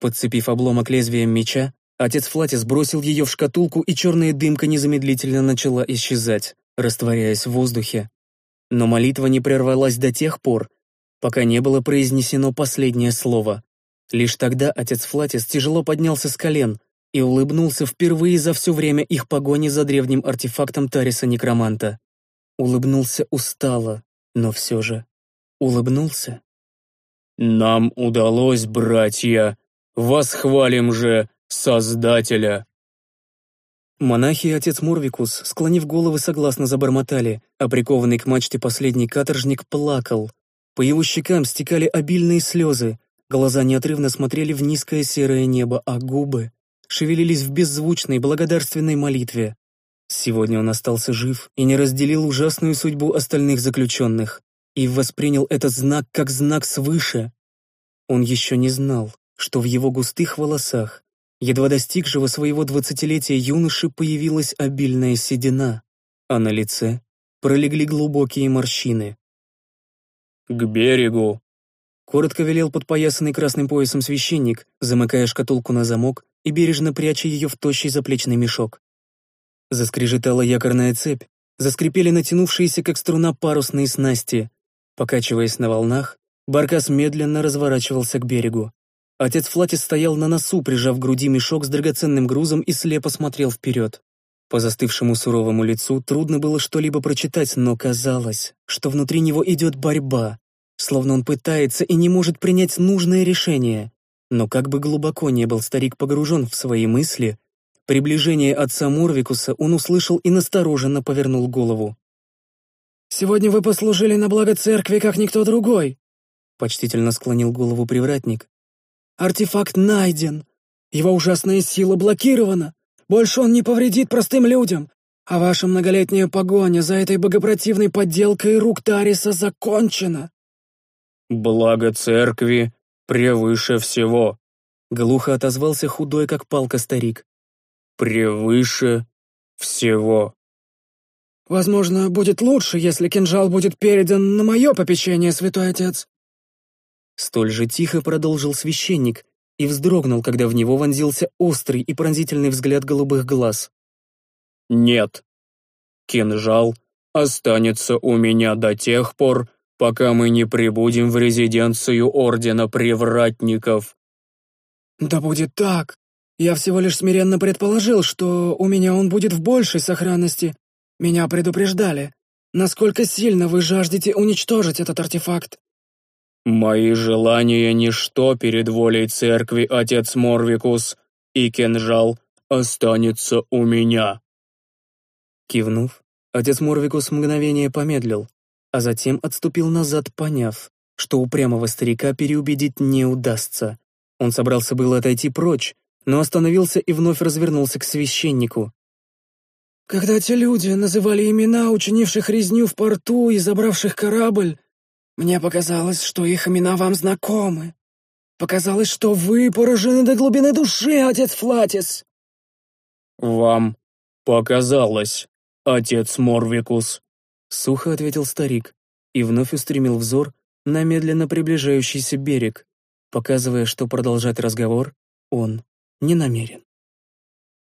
Подцепив обломок лезвием меча, Отец Флати сбросил ее в шкатулку, и черная дымка незамедлительно начала исчезать, растворяясь в воздухе. Но молитва не прервалась до тех пор, пока не было произнесено последнее слово. Лишь тогда отец Флатис тяжело поднялся с колен и улыбнулся впервые за все время их погони за древним артефактом Тариса-некроманта. Улыбнулся устало, но все же. Улыбнулся. «Нам удалось, братья! Восхвалим же Создателя!» Монахи и отец Морвикус, склонив головы, согласно забормотали, а прикованный к мачте последний каторжник плакал. По его щекам стекали обильные слезы, глаза неотрывно смотрели в низкое серое небо, а губы шевелились в беззвучной благодарственной молитве. Сегодня он остался жив и не разделил ужасную судьбу остальных заключенных, и воспринял этот знак как знак свыше. Он еще не знал, что в его густых волосах едва достигшего своего двадцатилетия юноши появилась обильная седина, а на лице пролегли глубокие морщины. «К берегу!» Коротко велел подпоясанный красным поясом священник, замыкая шкатулку на замок и бережно пряча ее в тощий заплечный мешок. Заскрежетала якорная цепь, заскрипели натянувшиеся, как струна, парусные снасти. Покачиваясь на волнах, баркас медленно разворачивался к берегу. Отец Флатис стоял на носу, прижав к груди мешок с драгоценным грузом и слепо смотрел вперед. По застывшему суровому лицу трудно было что-либо прочитать, но казалось, что внутри него идет борьба, словно он пытается и не может принять нужное решение. Но как бы глубоко не был старик погружен в свои мысли, приближение отца Морвикуса он услышал и настороженно повернул голову. «Сегодня вы послужили на благо церкви, как никто другой», почтительно склонил голову привратник. Артефакт найден. Его ужасная сила блокирована. Больше он не повредит простым людям. А ваша многолетняя погоня за этой богопротивной подделкой рук Тариса закончена. Благо церкви превыше всего. Глухо отозвался худой, как палка старик. Превыше всего. Возможно, будет лучше, если кинжал будет передан на мое попечение, святой отец. Столь же тихо продолжил священник и вздрогнул, когда в него вонзился острый и пронзительный взгляд голубых глаз. «Нет. Кинжал останется у меня до тех пор, пока мы не прибудем в резиденцию Ордена Привратников». «Да будет так. Я всего лишь смиренно предположил, что у меня он будет в большей сохранности. Меня предупреждали. Насколько сильно вы жаждете уничтожить этот артефакт?» «Мои желания — ничто перед волей церкви, отец Морвикус, и кинжал останется у меня». Кивнув, отец Морвикус мгновение помедлил, а затем отступил назад, поняв, что упрямого старика переубедить не удастся. Он собрался было отойти прочь, но остановился и вновь развернулся к священнику. «Когда те люди называли имена учинивших резню в порту и забравших корабль, мне показалось, что их имена вам знакомы. Показалось, что вы поражены до глубины души, отец Флатис». «Вам показалось, отец Морвикус», — сухо ответил старик и вновь устремил взор на медленно приближающийся берег, показывая, что продолжать разговор он не намерен.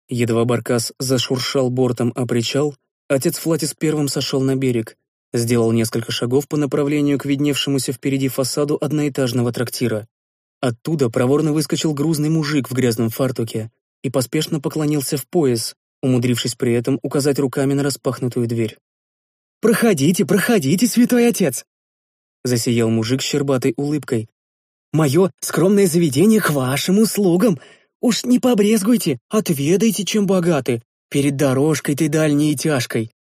Едва Баркас зашуршал бортом о причал, отец Флатис первым сошел на берег, сделал несколько шагов по направлению к видневшемуся впереди фасаду одноэтажного трактира. Оттуда проворно выскочил грузный мужик в грязном фартуке и поспешно поклонился в пояс, умудрившись при этом указать руками на распахнутую дверь. «Проходите, проходите, святой отец!» Засиял мужик с щербатой улыбкой. «Мое скромное заведение к вашим услугам. Уж не побрезгуйте, отведайте, чем богаты. Перед дорожкой ты дальней и тяжкой.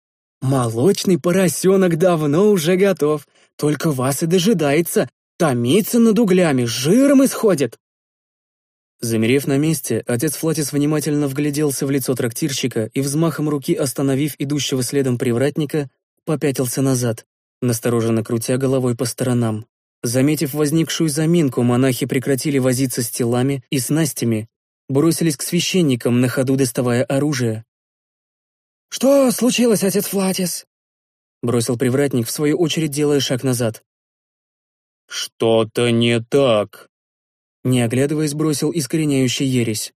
Молочный поросенок давно уже готов, только вас и дожидается, томится над углями, жиром исходит». Замерев на месте, отец Флатис внимательно вгляделся в лицо трактирщика и взмахом руки, остановив идущего следом привратника, попятился назад, настороженно крутя головой по сторонам. Заметив возникшую заминку, монахи прекратили возиться с телами и снастями, бросились к священникам, на ходу доставая оружие. «Что случилось, отец Флатис?» бросил привратник, в свою очередь делая шаг назад. «Что-то не так», не оглядываясь, бросил искореняющий ересь.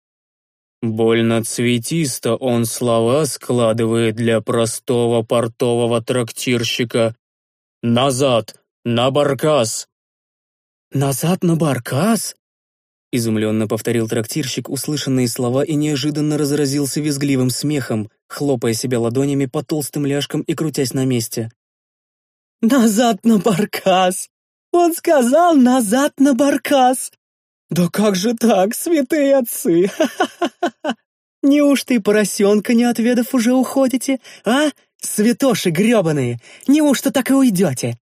Больно цветисто он слова складывает для простого портового трактирщика. «Назад! На баркас!» «Назад на баркас?» Изумленно повторил трактирщик услышанные слова и неожиданно разразился визгливым смехом, хлопая себя ладонями по толстым ляжкам и крутясь на месте. «Назад на баркас! Он сказал назад на баркас! «Да как же так, святые отцы? Неужто и поросенка не отведав уже уходите, а? Святоши гребаные, неужто так и уйдете?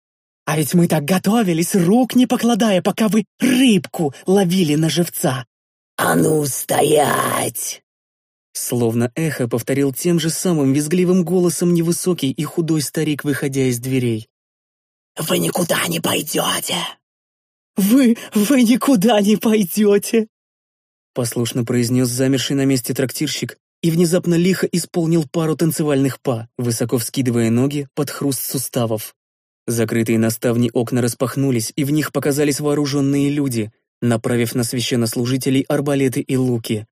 А ведь мы так готовились, рук не покладая, пока вы рыбку ловили на живца. А ну, стоять!» Словно эхо повторил тем же самым визгливым голосом невысокий и худой старик, выходя из дверей. «Вы никуда не пойдете!» «Вы... вы никуда не пойдете!» Послушно произнес замерший на месте трактирщик и внезапно лихо исполнил пару танцевальных па, высоко вскидывая ноги под хруст суставов. Закрытые на ставни окна распахнулись, и в них показались вооруженные люди, направив на священнослужителей арбалеты и луки.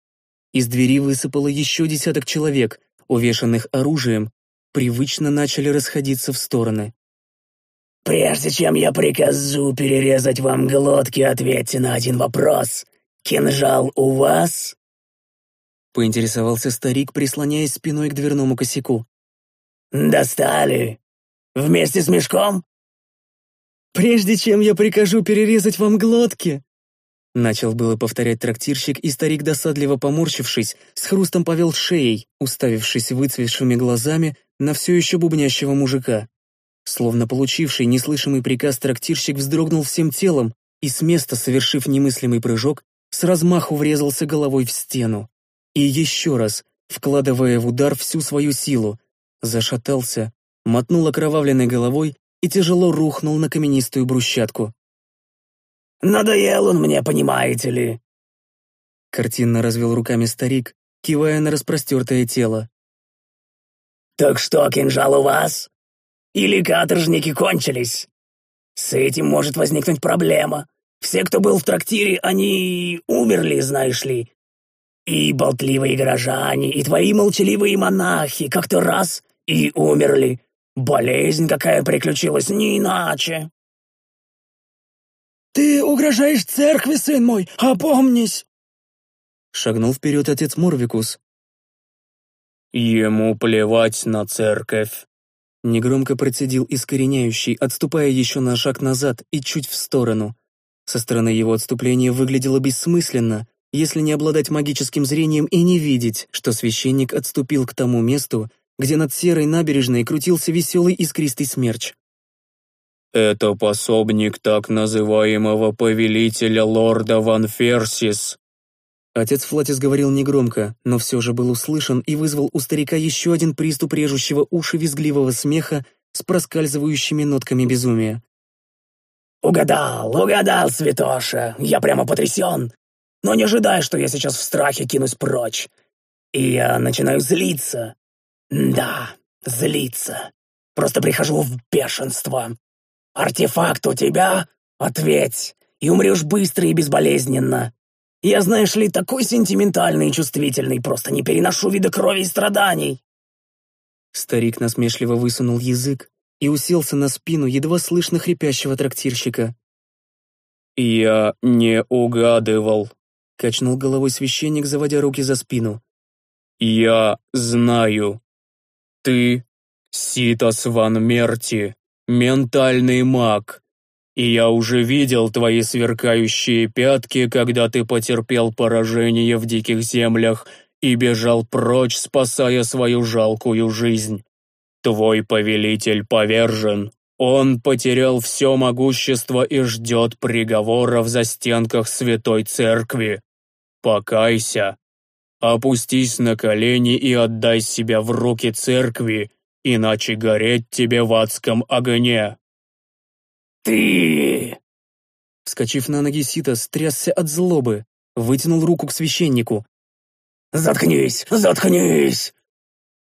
Из двери высыпало еще десяток человек, увешанных оружием, привычно начали расходиться в стороны. «Прежде чем я прикажу перерезать вам глотки, ответьте на один вопрос. Кинжал у вас?» Поинтересовался старик, прислоняясь спиной к дверному косяку. «Достали? Вместе с мешком?» «Прежде чем я прикажу перерезать вам глотки», Начал было повторять трактирщик, и старик, досадливо поморщившись, с хрустом повел шеей, уставившись выцветшими глазами на все еще бубнящего мужика. Словно получивший неслышимый приказ трактирщик вздрогнул всем телом и с места, совершив немыслимый прыжок, с размаху врезался головой в стену. И еще раз, вкладывая в удар всю свою силу, зашатался, мотнул окровавленной головой и тяжело рухнул на каменистую брусчатку. «Надоел он мне, понимаете ли?» Картинно развел руками старик, кивая на распростертое тело. «Так что, кинжал у вас?» Или каторжники кончились? С этим может возникнуть проблема. Все, кто был в трактире, они умерли, знаешь ли. И болтливые горожане, и твои молчаливые монахи как-то раз и умерли. Болезнь какая приключилась, не иначе. «Ты угрожаешь церкви, сын мой, опомнись!» Шагнул вперед отец Морвикус. «Ему плевать на церковь», Негромко процедил искореняющий, отступая еще на шаг назад и чуть в сторону. Со стороны его отступления выглядело бессмысленно, если не обладать магическим зрением и не видеть, что священник отступил к тому месту, где над серой набережной крутился веселый искристый смерч. Это пособник так называемого повелителя лорда Ван Ферсис. Отец Флатис говорил негромко, но все же был услышан и вызвал у старика еще один приступ режущего уши визгливого смеха с проскальзывающими нотками безумия. «Угадал, угадал, святоша! Я прямо потрясен! Но не ожидай, что я сейчас в страхе кинусь прочь. И я начинаю злиться. Да, злиться. Просто прихожу в бешенство. Артефакт у тебя? Ответь, и умрешь быстро и безболезненно. Я, знаешь ли, такой сентиментальный и чувствительный, просто не переношу вида крови и страданий. Старик насмешливо высунул язык и уселся на спину едва слышно хрипящего трактирщика. «Я не угадывал», — качнул головой священник, заводя руки за спину. «Я знаю. Ты Ситас Ван Мерти, ментальный маг, и я уже видел твои сверкающие пятки, когда ты потерпел поражение в диких землях и бежал прочь, спасая свою жалкую жизнь. Твой повелитель повержен. Он потерял все могущество и ждет приговора в застенках святой церкви. Покайся. Опустись на колени и отдай себя в руки церкви, иначе гореть тебе в адском огне. «Ты!» Вскочив на ноги, Сита стрясся от злобы, вытянул руку к священнику. «Заткнись! Заткнись!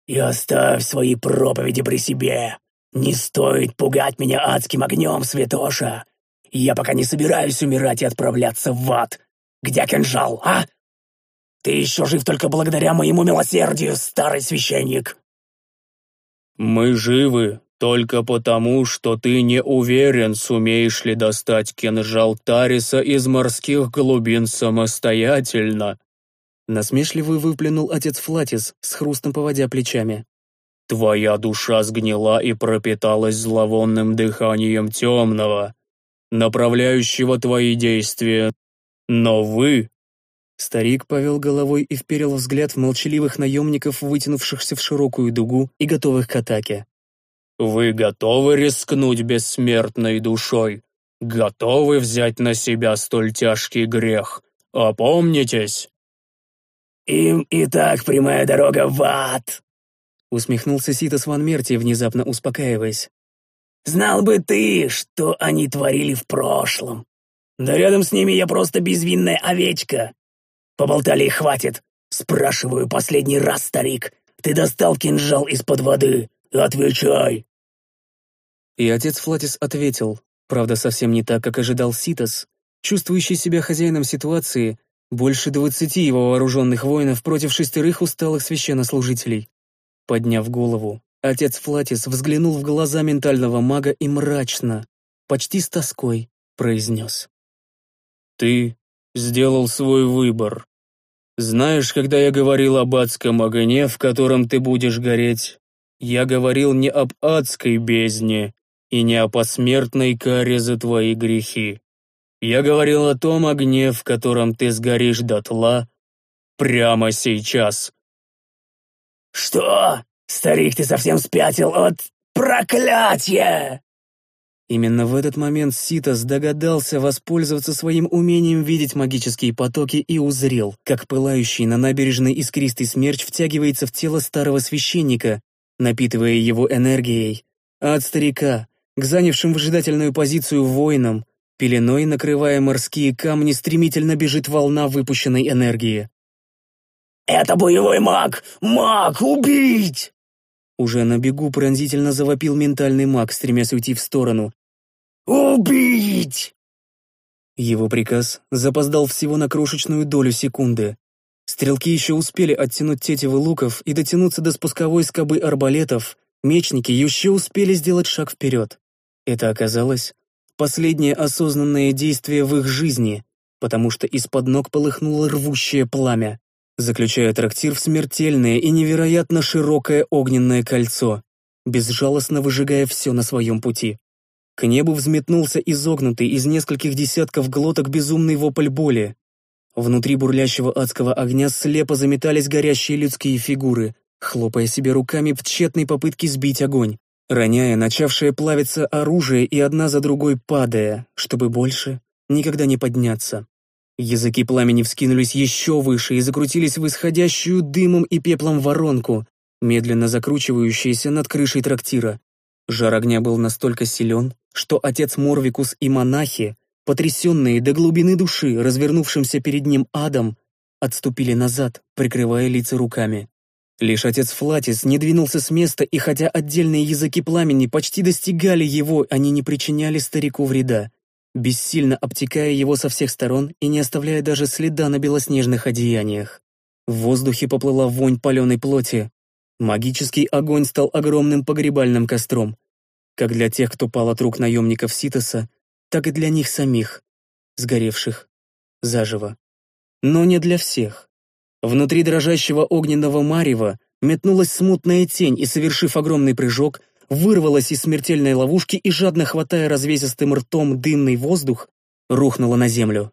И оставь свои проповеди при себе! Не стоит пугать меня адским огнем, святоша! Я пока не собираюсь умирать и отправляться в ад! Где кинжал, а? Ты еще жив только благодаря моему милосердию, старый священник!» «Мы живы только потому, что ты не уверен, сумеешь ли достать кинжал Тариса из морских глубин самостоятельно». Насмешливо выплюнул отец Флатис, с хрустом поводя плечами. «Твоя душа сгнила и пропиталась зловонным дыханием темного, направляющего твои действия. Но вы...» Старик повел головой и вперил взгляд в молчаливых наемников, вытянувшихся в широкую дугу и готовых к атаке. Вы готовы рискнуть бессмертной душой? Готовы взять на себя столь тяжкий грех? Опомнитесь!» «Им и так прямая дорога в ад!» Усмехнулся Ситас Ван Мерти, внезапно успокаиваясь. «Знал бы ты, что они творили в прошлом. Да рядом с ними я просто безвинная овечка. Поболтали и хватит. Спрашиваю последний раз, старик, ты достал кинжал из-под воды? Отвечай!» И отец Флатис ответил, правда, совсем не так, как ожидал Ситас, чувствующий себя хозяином ситуации, больше двадцати его вооруженных воинов против шестерых усталых священнослужителей. Подняв голову, отец Флатис взглянул в глаза ментального мага и мрачно, почти с тоской, произнес. «Ты сделал свой выбор. Знаешь, когда я говорил об адском огне, в котором ты будешь гореть, я говорил не об адской бездне и не о посмертной каре за твои грехи. Я говорил о том огне, в котором ты сгоришь дотла прямо сейчас. «Что? Старик, ты совсем спятил от проклятия!» Именно в этот момент Ситас догадался воспользоваться своим умением видеть магические потоки и узрел, как пылающий на набережной искристый смерч втягивается в тело старого священника, напитывая его энергией, а от старика, к занявшим выжидательную позицию воинам, пеленой накрывая морские камни, стремительно бежит волна выпущенной энергии. «Это боевой маг! Маг, убить!» Уже на бегу пронзительно завопил ментальный маг, стремясь уйти в сторону. «Убить!» Его приказ запоздал всего на крошечную долю секунды. Стрелки еще успели оттянуть тетивы луков и дотянуться до спусковой скобы арбалетов, мечники еще успели сделать шаг вперед. Это оказалось последнее осознанное действие в их жизни, потому что из-под ног полыхнуло рвущее пламя, заключая трактир в смертельное и невероятно широкое огненное кольцо, безжалостно выжигая все на своем пути. К небу взметнулся изогнутый из нескольких десятков глоток безумный вопль боли, Внутри бурлящего адского огня слепо заметались горящие людские фигуры, хлопая себе руками в тщетной попытке сбить огонь. роняя начавшее плавиться оружие и одна за другой падая, чтобы больше никогда не подняться. Языки пламени вскинулись еще выше и закрутились в исходящую дымом и пеплом воронку, медленно закручивающуюся над крышей трактира. Жар огня был настолько силен, что отец Морвикус и монахи, потрясенные до глубины души развернувшимся перед ним адом, отступили назад, прикрывая лица руками. Лишь отец Флатис не двинулся с места, и хотя отдельные языки пламени почти достигали его, они не причиняли старику вреда, бессильно обтекая его со всех сторон и не оставляя даже следа на белоснежных одеяниях. В воздухе поплыла вонь паленой плоти. Магический огонь стал огромным погребальным костром, как для тех, кто пал от рук наемников Ситоса, так и для них самих, сгоревших заживо. Но не для всех. Внутри дрожащего огненного марева метнулась смутная тень и, совершив огромный прыжок, вырвалась из смертельной ловушки и, жадно хватая развесистым ртом дымный воздух, рухнула на землю.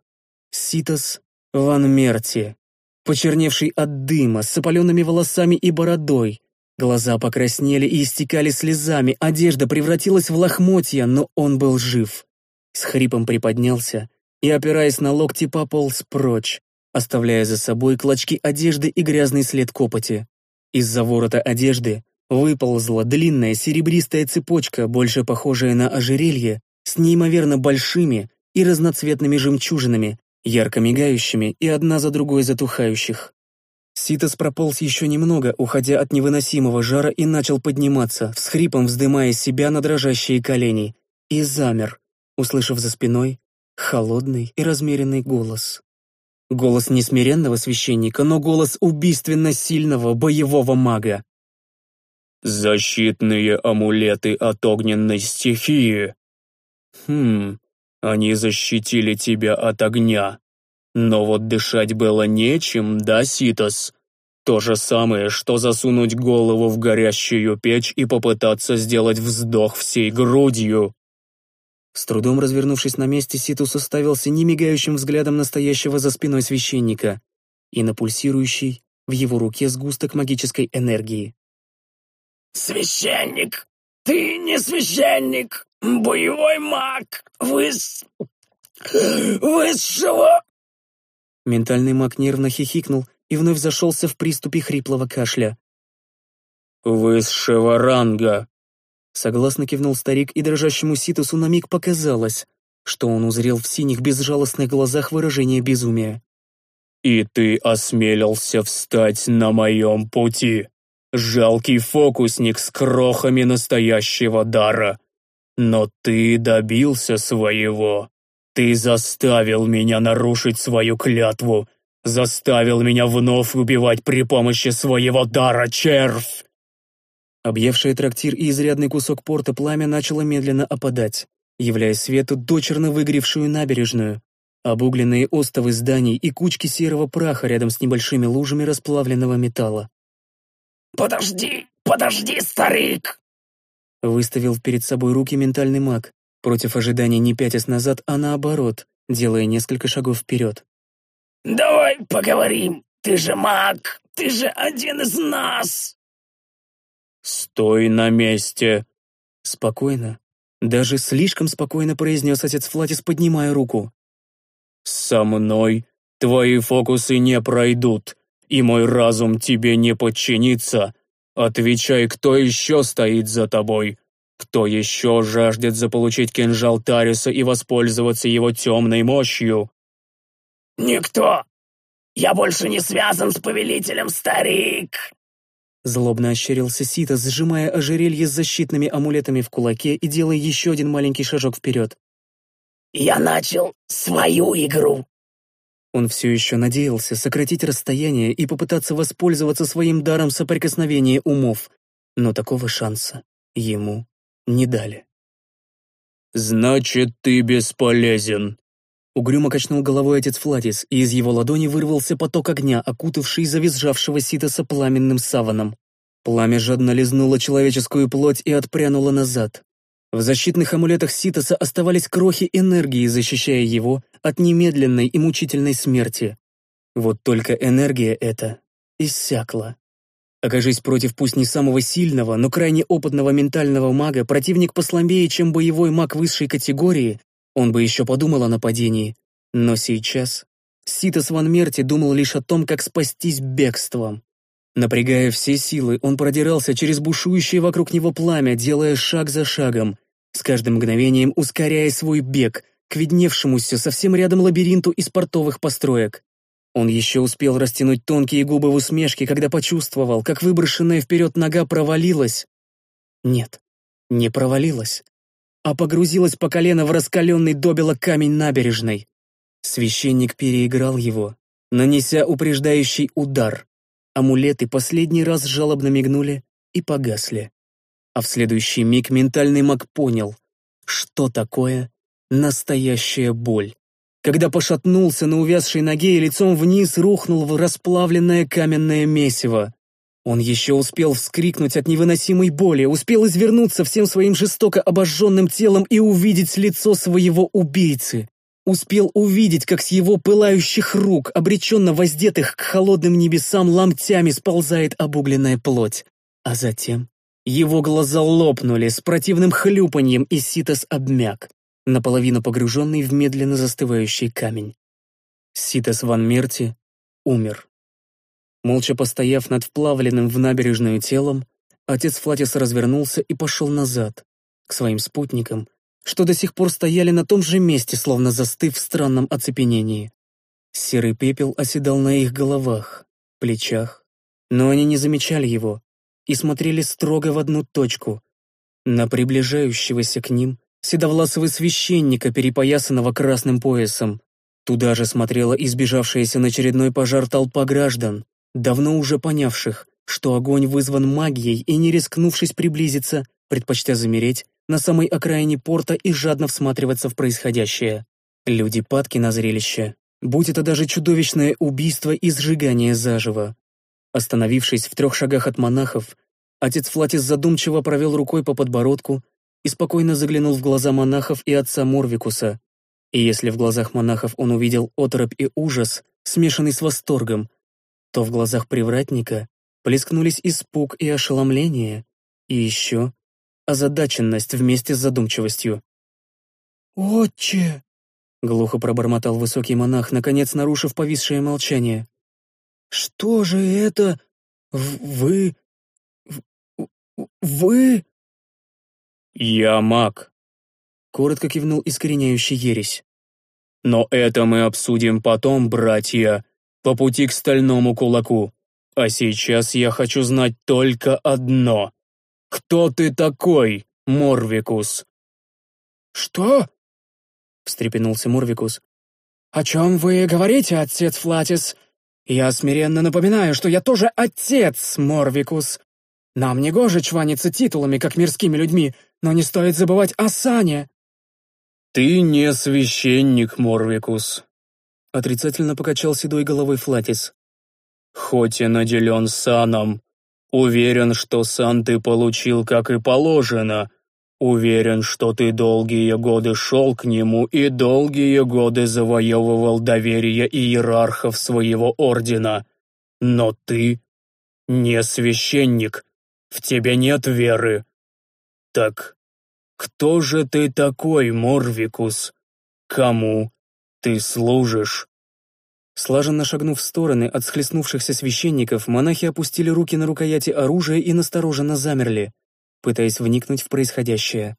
Ситос Ван Мерти, почерневший от дыма, с опаленными волосами и бородой. Глаза покраснели и истекали слезами, одежда превратилась в лохмотья, но он был жив. С хрипом приподнялся и, опираясь на локти, пополз прочь, оставляя за собой клочки одежды и грязный след копоти. Из-за ворота одежды выползла длинная серебристая цепочка, больше похожая на ожерелье, с неимоверно большими и разноцветными жемчужинами, ярко мигающими и одна за другой затухающих. Ситос прополз еще немного, уходя от невыносимого жара и начал подниматься, с хрипом вздымая себя на дрожащие колени, и замер, услышав за спиной холодный и размеренный голос. Голос не смиренного священника, но голос убийственно сильного боевого мага. «Защитные амулеты от огненной стихии. Хм, они защитили тебя от огня. Но вот дышать было нечем, да, Ситос? То же самое, что засунуть голову в горящую печь и попытаться сделать вздох всей грудью. С трудом развернувшись на месте, Ситус оставился немигающим взглядом настоящего за спиной священника и на пульсирующий в его руке сгусток магической энергии. «Священник! Ты не священник! Боевой маг! Выс... [gasps] высшего...» Ментальный маг нервно хихикнул и вновь зашелся в приступе хриплого кашля. «Высшего ранга!» Согласно кивнул старик, и дрожащему Ситусу на миг показалось, что он узрел в синих безжалостных глазах выражение безумия. «И ты осмелился встать на моем пути, жалкий фокусник с крохами настоящего дара. Но ты добился своего. Ты заставил меня нарушить свою клятву, заставил меня вновь убивать при помощи своего дара, червь!» Объевшее трактир и изрядный кусок порта пламя начало медленно опадать, являя свету дочерно выгоревшую набережную, обугленные остовы зданий и кучки серого праха рядом с небольшими лужами расплавленного металла. «Подожди, подожди, старик!» Выставил перед собой руки ментальный маг, против ожидания не пятясь назад, а наоборот, делая несколько шагов вперед. «Давай поговорим, ты же маг, ты же один из нас!» «Стой на месте!» Спокойно, даже слишком спокойно произнес отец Флатис, поднимая руку. «Со мной твои фокусы не пройдут, и мой разум тебе не подчинится. Отвечай, кто еще стоит за тобой? Кто еще жаждет заполучить кинжал Тариса и воспользоваться его темной мощью?» «Никто! Я больше не связан с повелителем, старик!» Злобно ощерился Сита, сжимая ожерелье с защитными амулетами в кулаке и делая еще один маленький шажок вперед. «Я начал свою игру!» Он все еще надеялся сократить расстояние и попытаться воспользоваться своим даром соприкосновения умов, но такого шанса ему не дали. «Значит, ты бесполезен», Угрюмо качнул головой отец Флатис, и из его ладони вырвался поток огня, окутавший завизжавшего Ситоса пламенным саваном. Пламя жадно лизнуло человеческую плоть и отпрянуло назад. В защитных амулетах Ситоса оставались крохи энергии, защищая его от немедленной и мучительной смерти. Вот только энергия эта иссякла. Окажись против пусть не самого сильного, но крайне опытного ментального мага, противник послабее, чем боевой маг высшей категории, он бы еще подумал о нападении. Но сейчас Ситас Ван Мерти думал лишь о том, как спастись бегством. Напрягая все силы, он продирался через бушующее вокруг него пламя, делая шаг за шагом, с каждым мгновением ускоряя свой бег к видневшемуся совсем рядом лабиринту из портовых построек. Он еще успел растянуть тонкие губы в усмешке, когда почувствовал, как выброшенная вперед нога провалилась. Нет, не провалилась, а погрузилась по колено в раскаленный добело камень набережной. Священник переиграл его, нанеся упреждающий удар. Амулеты последний раз жалобно мигнули и погасли. А в следующий миг ментальный маг понял, что такое настоящая боль. Когда пошатнулся на увязшей ноге и лицом вниз рухнул в расплавленное каменное месиво. Он еще успел вскрикнуть от невыносимой боли, успел извернуться всем своим жестоко обожженным телом и увидеть лицо своего убийцы. Успел увидеть, как с его пылающих рук, обреченно воздетых к холодным небесам, ломтями сползает обугленная плоть. А затем его глаза лопнули с противным хлюпаньем, и Ситос обмяк, наполовину погруженный в медленно застывающий камень. Ситос Ван Мерти умер. Молча постояв над вплавленным в набережную телом, отец Флатис развернулся и пошел назад, к своим спутникам, что до сих пор стояли на том же месте, словно застыв в странном оцепенении. Серый пепел оседал на их головах, плечах, но они не замечали его и смотрели строго в одну точку, на приближающегося к ним седовласого священника, перепоясанного красным поясом. Туда же смотрела избежавшаяся на очередной пожар толпа граждан, давно уже понявших, что огонь вызван магией и не рискнувшись приблизиться, предпочтя замереть на самой окраине порта и жадно всматриваться в происходящее. Люди падки на зрелище, будь это даже чудовищное убийство и сжигание заживо. Остановившись в трех шагах от монахов, отец Флатис задумчиво провел рукой по подбородку и спокойно заглянул в глаза монахов и отца Морвикуса. И если в глазах монахов он увидел оторопь и ужас, смешанный с восторгом, то в глазах привратника плескнулись испуг и ошеломление, и еще озадаченность вместе с задумчивостью. «Отче!» — глухо пробормотал высокий монах, наконец нарушив повисшее молчание. «Что же это? Вы... вы...» «Я маг», — коротко кивнул искореняющий ересь. «Но это мы обсудим потом, братья по пути к стальному кулаку. А сейчас я хочу знать только одно. Кто ты такой, Морвикус?» «Что?» — встрепенулся Морвикус. «О чем вы говорите, отец Флатис? Я смиренно напоминаю, что я тоже отец, Морвикус. Нам не гоже чваниться титулами, как мирскими людьми, но не стоит забывать о Сане». «Ты не священник, Морвикус», Отрицательно покачал седой головой Флатис. «Хоть и наделен саном, уверен, что сан ты получил, как и положено. Уверен, что ты долгие годы шел к нему и долгие годы завоевывал доверие иерархов своего ордена. Но ты не священник, в тебе нет веры. Так кто же ты такой, Морвикус? Кому «Ты служишь!» Слаженно шагнув в стороны от схлестнувшихся священников, монахи опустили руки на рукояти оружия и настороженно замерли, пытаясь вникнуть в происходящее.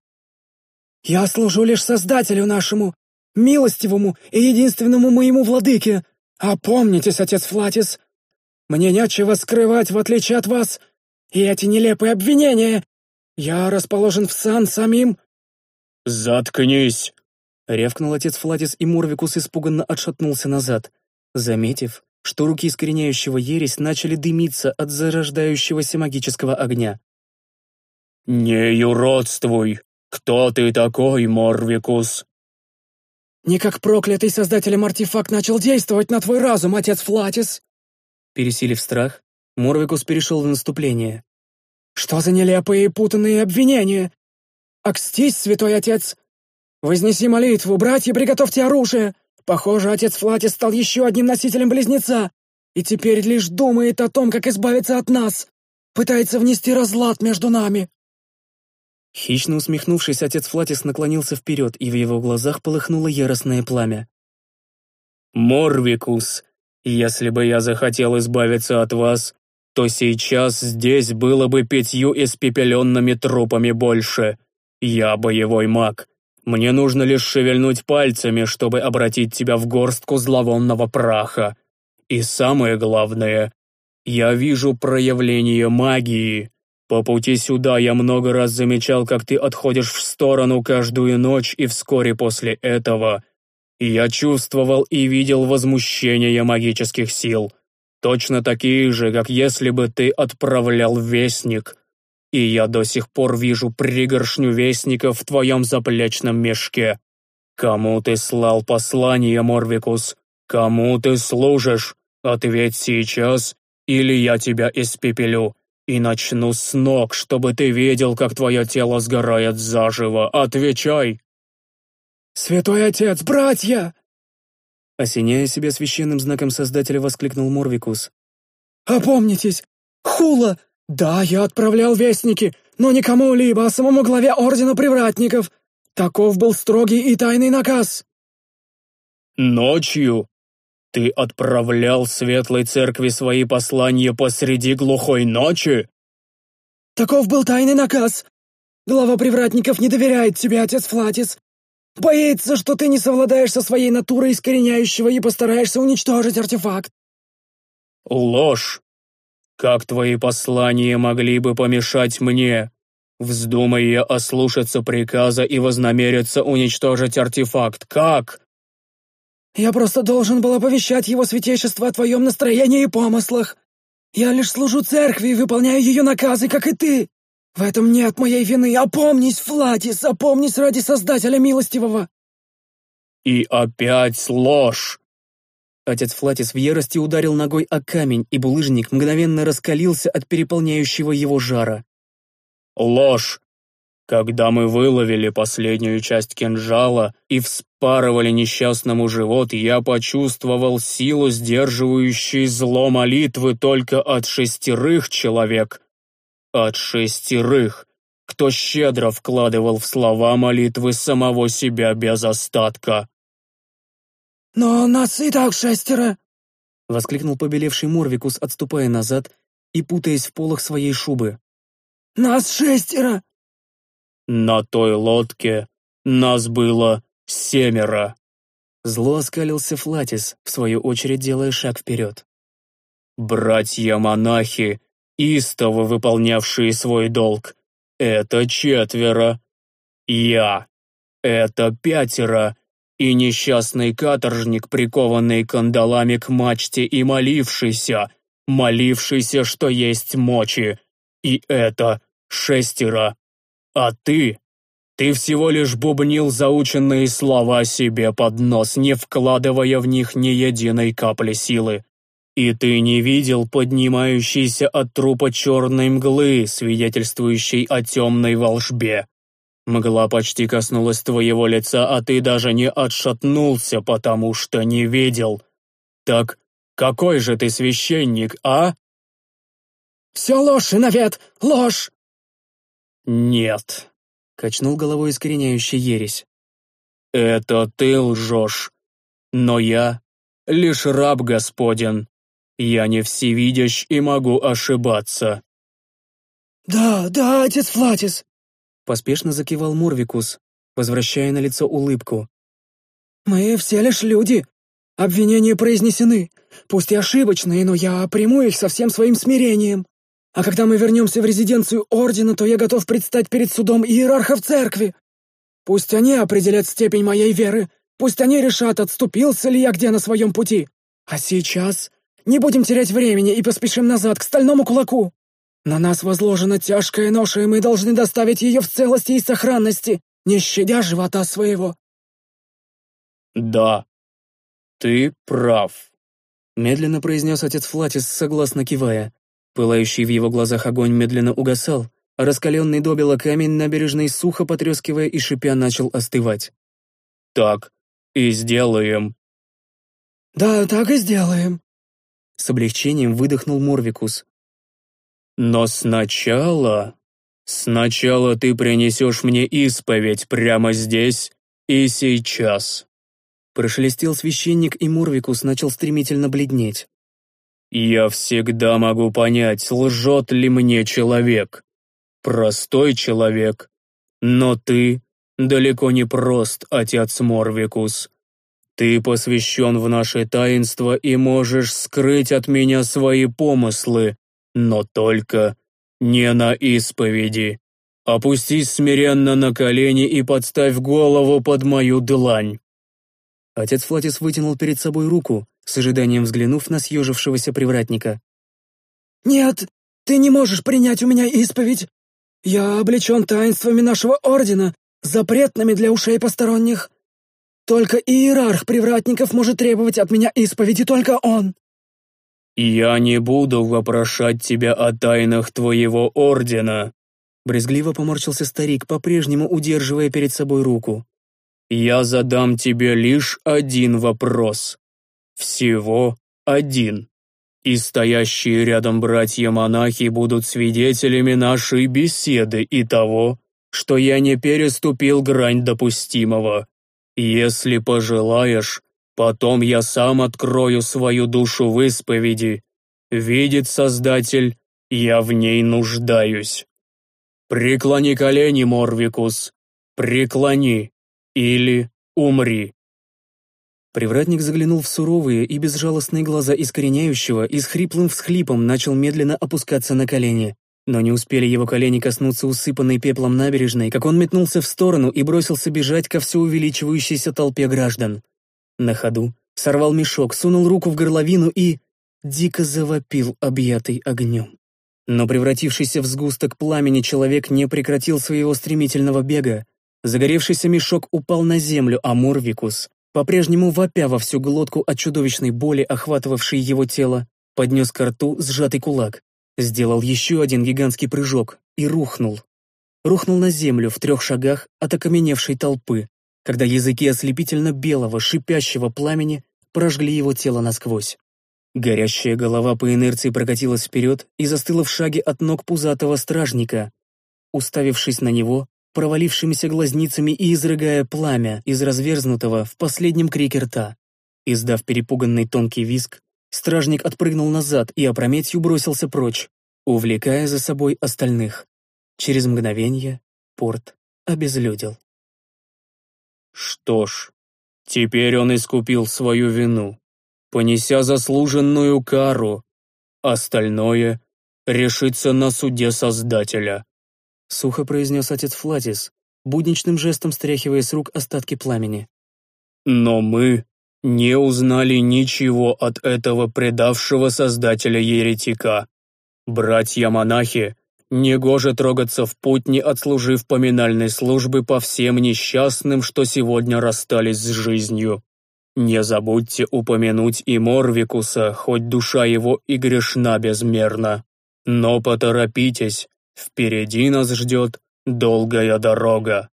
«Я служу лишь Создателю нашему, милостивому и единственному моему владыке. Опомнитесь, отец Флатис. Мне нечего скрывать, в отличие от вас, и эти нелепые обвинения. Я расположен в сан самим...» «Заткнись!» Рявкнул отец Флатис, и Морвикус испуганно отшатнулся назад, заметив, что руки искореняющего ересь начали дымиться от зарождающегося магического огня. «Не юродствуй! Кто ты такой, Морвикус?» «Не как проклятый создателем артефакт начал действовать на твой разум, отец Флатис!» Пересилив страх, Морвикус перешел в наступление. «Что за нелепые и путанные обвинения? Акстись, святой отец, «Вознеси молитву, братья, приготовьте оружие! Похоже, отец Флати стал еще одним носителем близнеца, и теперь лишь думает о том, как избавиться от нас. пытается внести разлад между нами!» Хищно усмехнувшись, отец Флатис наклонился вперед, и в его глазах полыхнуло яростное пламя. «Морвикус, если бы я захотел избавиться от вас, то сейчас здесь было бы пятью испепеленными трупами больше. Я боевой маг. Мне нужно лишь шевельнуть пальцами, чтобы обратить тебя в горстку зловонного праха. И самое главное, я вижу проявление магии. По пути сюда я много раз замечал, как ты отходишь в сторону каждую ночь, и вскоре после этого я чувствовал и видел возмущение магических сил, точно такие же, как если бы ты отправлял вестник. И я до сих пор вижу пригоршню вестников в твоем заплечном мешке. Кому ты слал послание, Морвикус? Кому ты служишь? Ответь сейчас, или я тебя испепелю и начну с ног, чтобы ты видел, как твое тело сгорает заживо. Отвечай!» «Святой Отец, братья!» Осеняя себя священным знаком Создателя, воскликнул Морвикус. «Опомнитесь! Хула! Да, я отправлял вестники, но не кому-либо, а самому главе Ордена Привратников. Таков был строгий и тайный наказ». «Ночью ты отправлял Светлой Церкви свои послания посреди глухой ночи?» «Таков был тайный наказ. Глава Привратников не доверяет тебе, отец Флатис. Боится, что ты не совладаешь со своей натурой искореняющего и постараешься уничтожить артефакт». «Ложь! Как твои послания могли бы помешать мне? Вздумай я ослушаться приказа и вознамериться уничтожить артефакт. Как?» Я просто должен был оповещать его святейшество о твоем настроении и помыслах. Я лишь служу церкви и выполняю ее наказы, как и ты. В этом нет моей вины. Опомнись, Флатис, опомнись ради Создателя Милостивого!» «И опять ложь!» Отец Флатис в ярости ударил ногой о камень, и булыжник мгновенно раскалился от переполняющего его жара. «Ложь! Когда мы выловили последнюю часть кинжала и вспарывали несчастному живот, я почувствовал силу, сдерживающей зло молитвы только от шестерых человек. От шестерых, кто щедро вкладывал в слова молитвы самого себя без остатка. «Но нас и так шестеро!» — воскликнул побелевший Морвикус, отступая назад и путаясь в полах своей шубы. «Нас шестеро! На той лодке нас было семеро. Зло оскалился Флатис, в свою очередь делая шаг вперед. Братья-монахи, истово выполнявшие свой долг, это четверо. Я — это пятеро, и несчастный каторжник, прикованный кандалами к мачте и молившийся, молившийся, что есть мочи, и это шестеро. А ты? Ты всего лишь бубнил заученные слова себе под нос, не вкладывая в них ни единой капли силы. И ты не видел поднимающейся от трупа черной мглы, свидетельствующей о темной волшбе. Мгла почти коснулась твоего лица, а ты даже не отшатнулся, потому что не видел. Так какой же ты священник, а? «Все ложь, Иновет, ложь!» «Нет», — качнул головой искореняющий ересь. «Это ты лжешь, но я лишь раб Господен. Я не всевидящ и могу ошибаться». «Да, да, отец Флатис», — поспешно закивал Морвикус, возвращая на лицо улыбку. «Мы все лишь люди. Обвинения произнесены, пусть и ошибочные, но я приму их со всем своим смирением. А когда мы вернемся в резиденцию Ордена, то я готов предстать перед судом иерархов церкви. Пусть они определят степень моей веры, пусть они решат, отступился ли я где на своем пути. А сейчас не будем терять времени и поспешим назад к стальному кулаку. На нас возложена тяжкая ноша, и мы должны доставить ее в целости и сохранности, не щадя живота своего. «Да, ты прав», — медленно произнес отец Флатис, согласно кивая. Пылающий в его глазах огонь медленно угасал, а раскаленный добело камень набережной сухо потрескивая и шипя начал остывать. «Так и сделаем». «Да, так и сделаем», — с облегчением выдохнул Морвикус. Но сначала... Сначала ты принесешь мне исповедь прямо здесь и сейчас». Прошелестел священник, и Мурвикус начал стремительно бледнеть. «Я всегда могу понять, лжет ли мне человек. Простой человек. Но ты далеко не прост, отец Морвикус. Ты посвящен в наше таинство и можешь скрыть от меня свои помыслы, но только не на исповеди. Опустись смиренно на колени и подставь голову под мою длань». Отец Флатис вытянул перед собой руку, с ожиданием взглянув на съежившегося привратника. «Нет, ты не можешь принять у меня исповедь. Я облечен таинствами нашего ордена, запретными для ушей посторонних. Только иерарх привратников может требовать от меня исповеди, только он». «Я не буду вопрошать тебя о тайнах твоего ордена», брезгливо поморщился старик, по-прежнему удерживая перед собой руку. «Я задам тебе лишь один вопрос. Всего один. И стоящие рядом братья-монахи будут свидетелями нашей беседы и того, что я не переступил грань допустимого. Если пожелаешь, потом я сам открою свою душу в исповеди. Видит Создатель, я в ней нуждаюсь. Преклони колени, Морвикус, преклони, или умри. Привратник заглянул в суровые и безжалостные глаза искореняющего и с хриплым всхлипом начал медленно опускаться на колени. Но не успели его колени коснуться усыпанной пеплом набережной, как он метнулся в сторону и бросился бежать ко все увеличивающейся толпе граждан. На ходу сорвал мешок, сунул руку в горловину и... дико завопил, объятый огнем. Но превратившийся в сгусток пламени человек не прекратил своего стремительного бега. Загоревшийся мешок упал на землю, а Морвикус, по-прежнему вопя во всю глотку от чудовищной боли, охватывавшей его тело, поднес к рту сжатый кулак. Сделал еще один гигантский прыжок и рухнул. Рухнул на землю в трех шагах от окаменевшей толпы, когда языки ослепительно белого, шипящего пламени прожгли его тело насквозь. Горящая голова по инерции прокатилась вперед и застыла в шаге от ног пузатого стражника. Уставившись на него, провалившимися глазницами и изрыгая пламя из разверзнутого в последнем крике рта. Издав перепуганный тонкий виск, Стражник отпрыгнул назад и опрометью бросился прочь, увлекая за собой остальных. Через мгновение порт обезлюдил. Что ж, теперь он искупил свою вину, понеся заслуженную кару. Остальное решится на суде Создателя. Сухо произнес отец Флатис, будничным жестом стряхивая с рук остатки пламени. Но мы не узнали ничего от этого предавшего создателя еретика. Братья-монахи, негоже трогаться в путь, не отслужив поминальной службы по всем несчастным, что сегодня расстались с жизнью. Не забудьте упомянуть и Морвикуса, хоть душа его и грешна безмерно. Но поторопитесь, впереди нас ждет долгая дорога.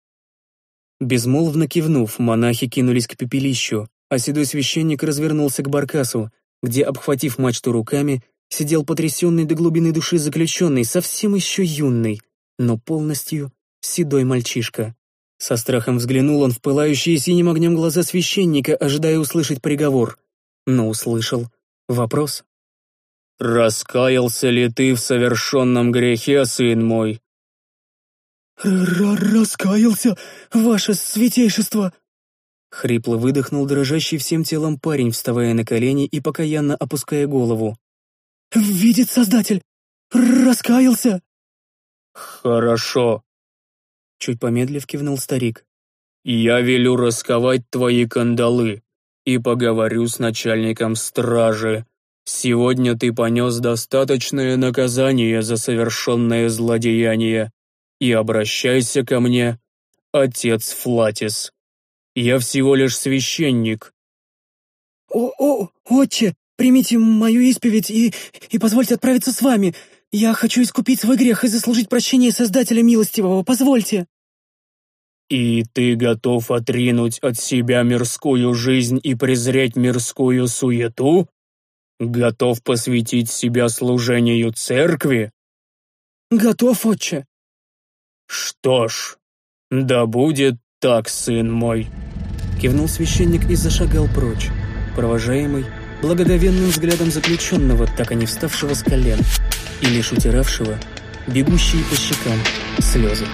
Безмолвно кивнув, монахи кинулись к пепелищу, а седой священник развернулся к баркасу, где, обхватив мачту руками, сидел потрясенный до глубины души заключенный, совсем еще юный, но полностью седой мальчишка. Со страхом взглянул он в пылающие синим огнем глаза священника, ожидая услышать приговор. Но услышал вопрос. «Раскаялся ли ты в совершенном грехе, сын мой?» Р «Раскаялся, ваше святейшество!» Хрипло выдохнул дрожащий всем телом парень, вставая на колени и покаянно опуская голову. «Видит Создатель! Раскаялся!» «Хорошо!» Чуть помедлив кивнул старик. «Я велю расковать твои кандалы и поговорю с начальником стражи. Сегодня ты понес достаточное наказание за совершенное злодеяние, и обращайся ко мне, отец Флатис». Я всего лишь священник». «О, о, отче, примите мою исповедь и, и позвольте отправиться с вами. Я хочу искупить свой грех и заслужить прощение Создателя Милостивого, позвольте». «И ты готов отринуть от себя мирскую жизнь и презреть мирскую суету? Готов посвятить себя служению церкви? Готов, отче. Что ж, да будет так, сын мой. Кивнул священник и зашагал прочь, провожаемый благоговенным взглядом заключенного, так и не вставшего с колен, и лишь утиравшего бегущие по щекам слезы.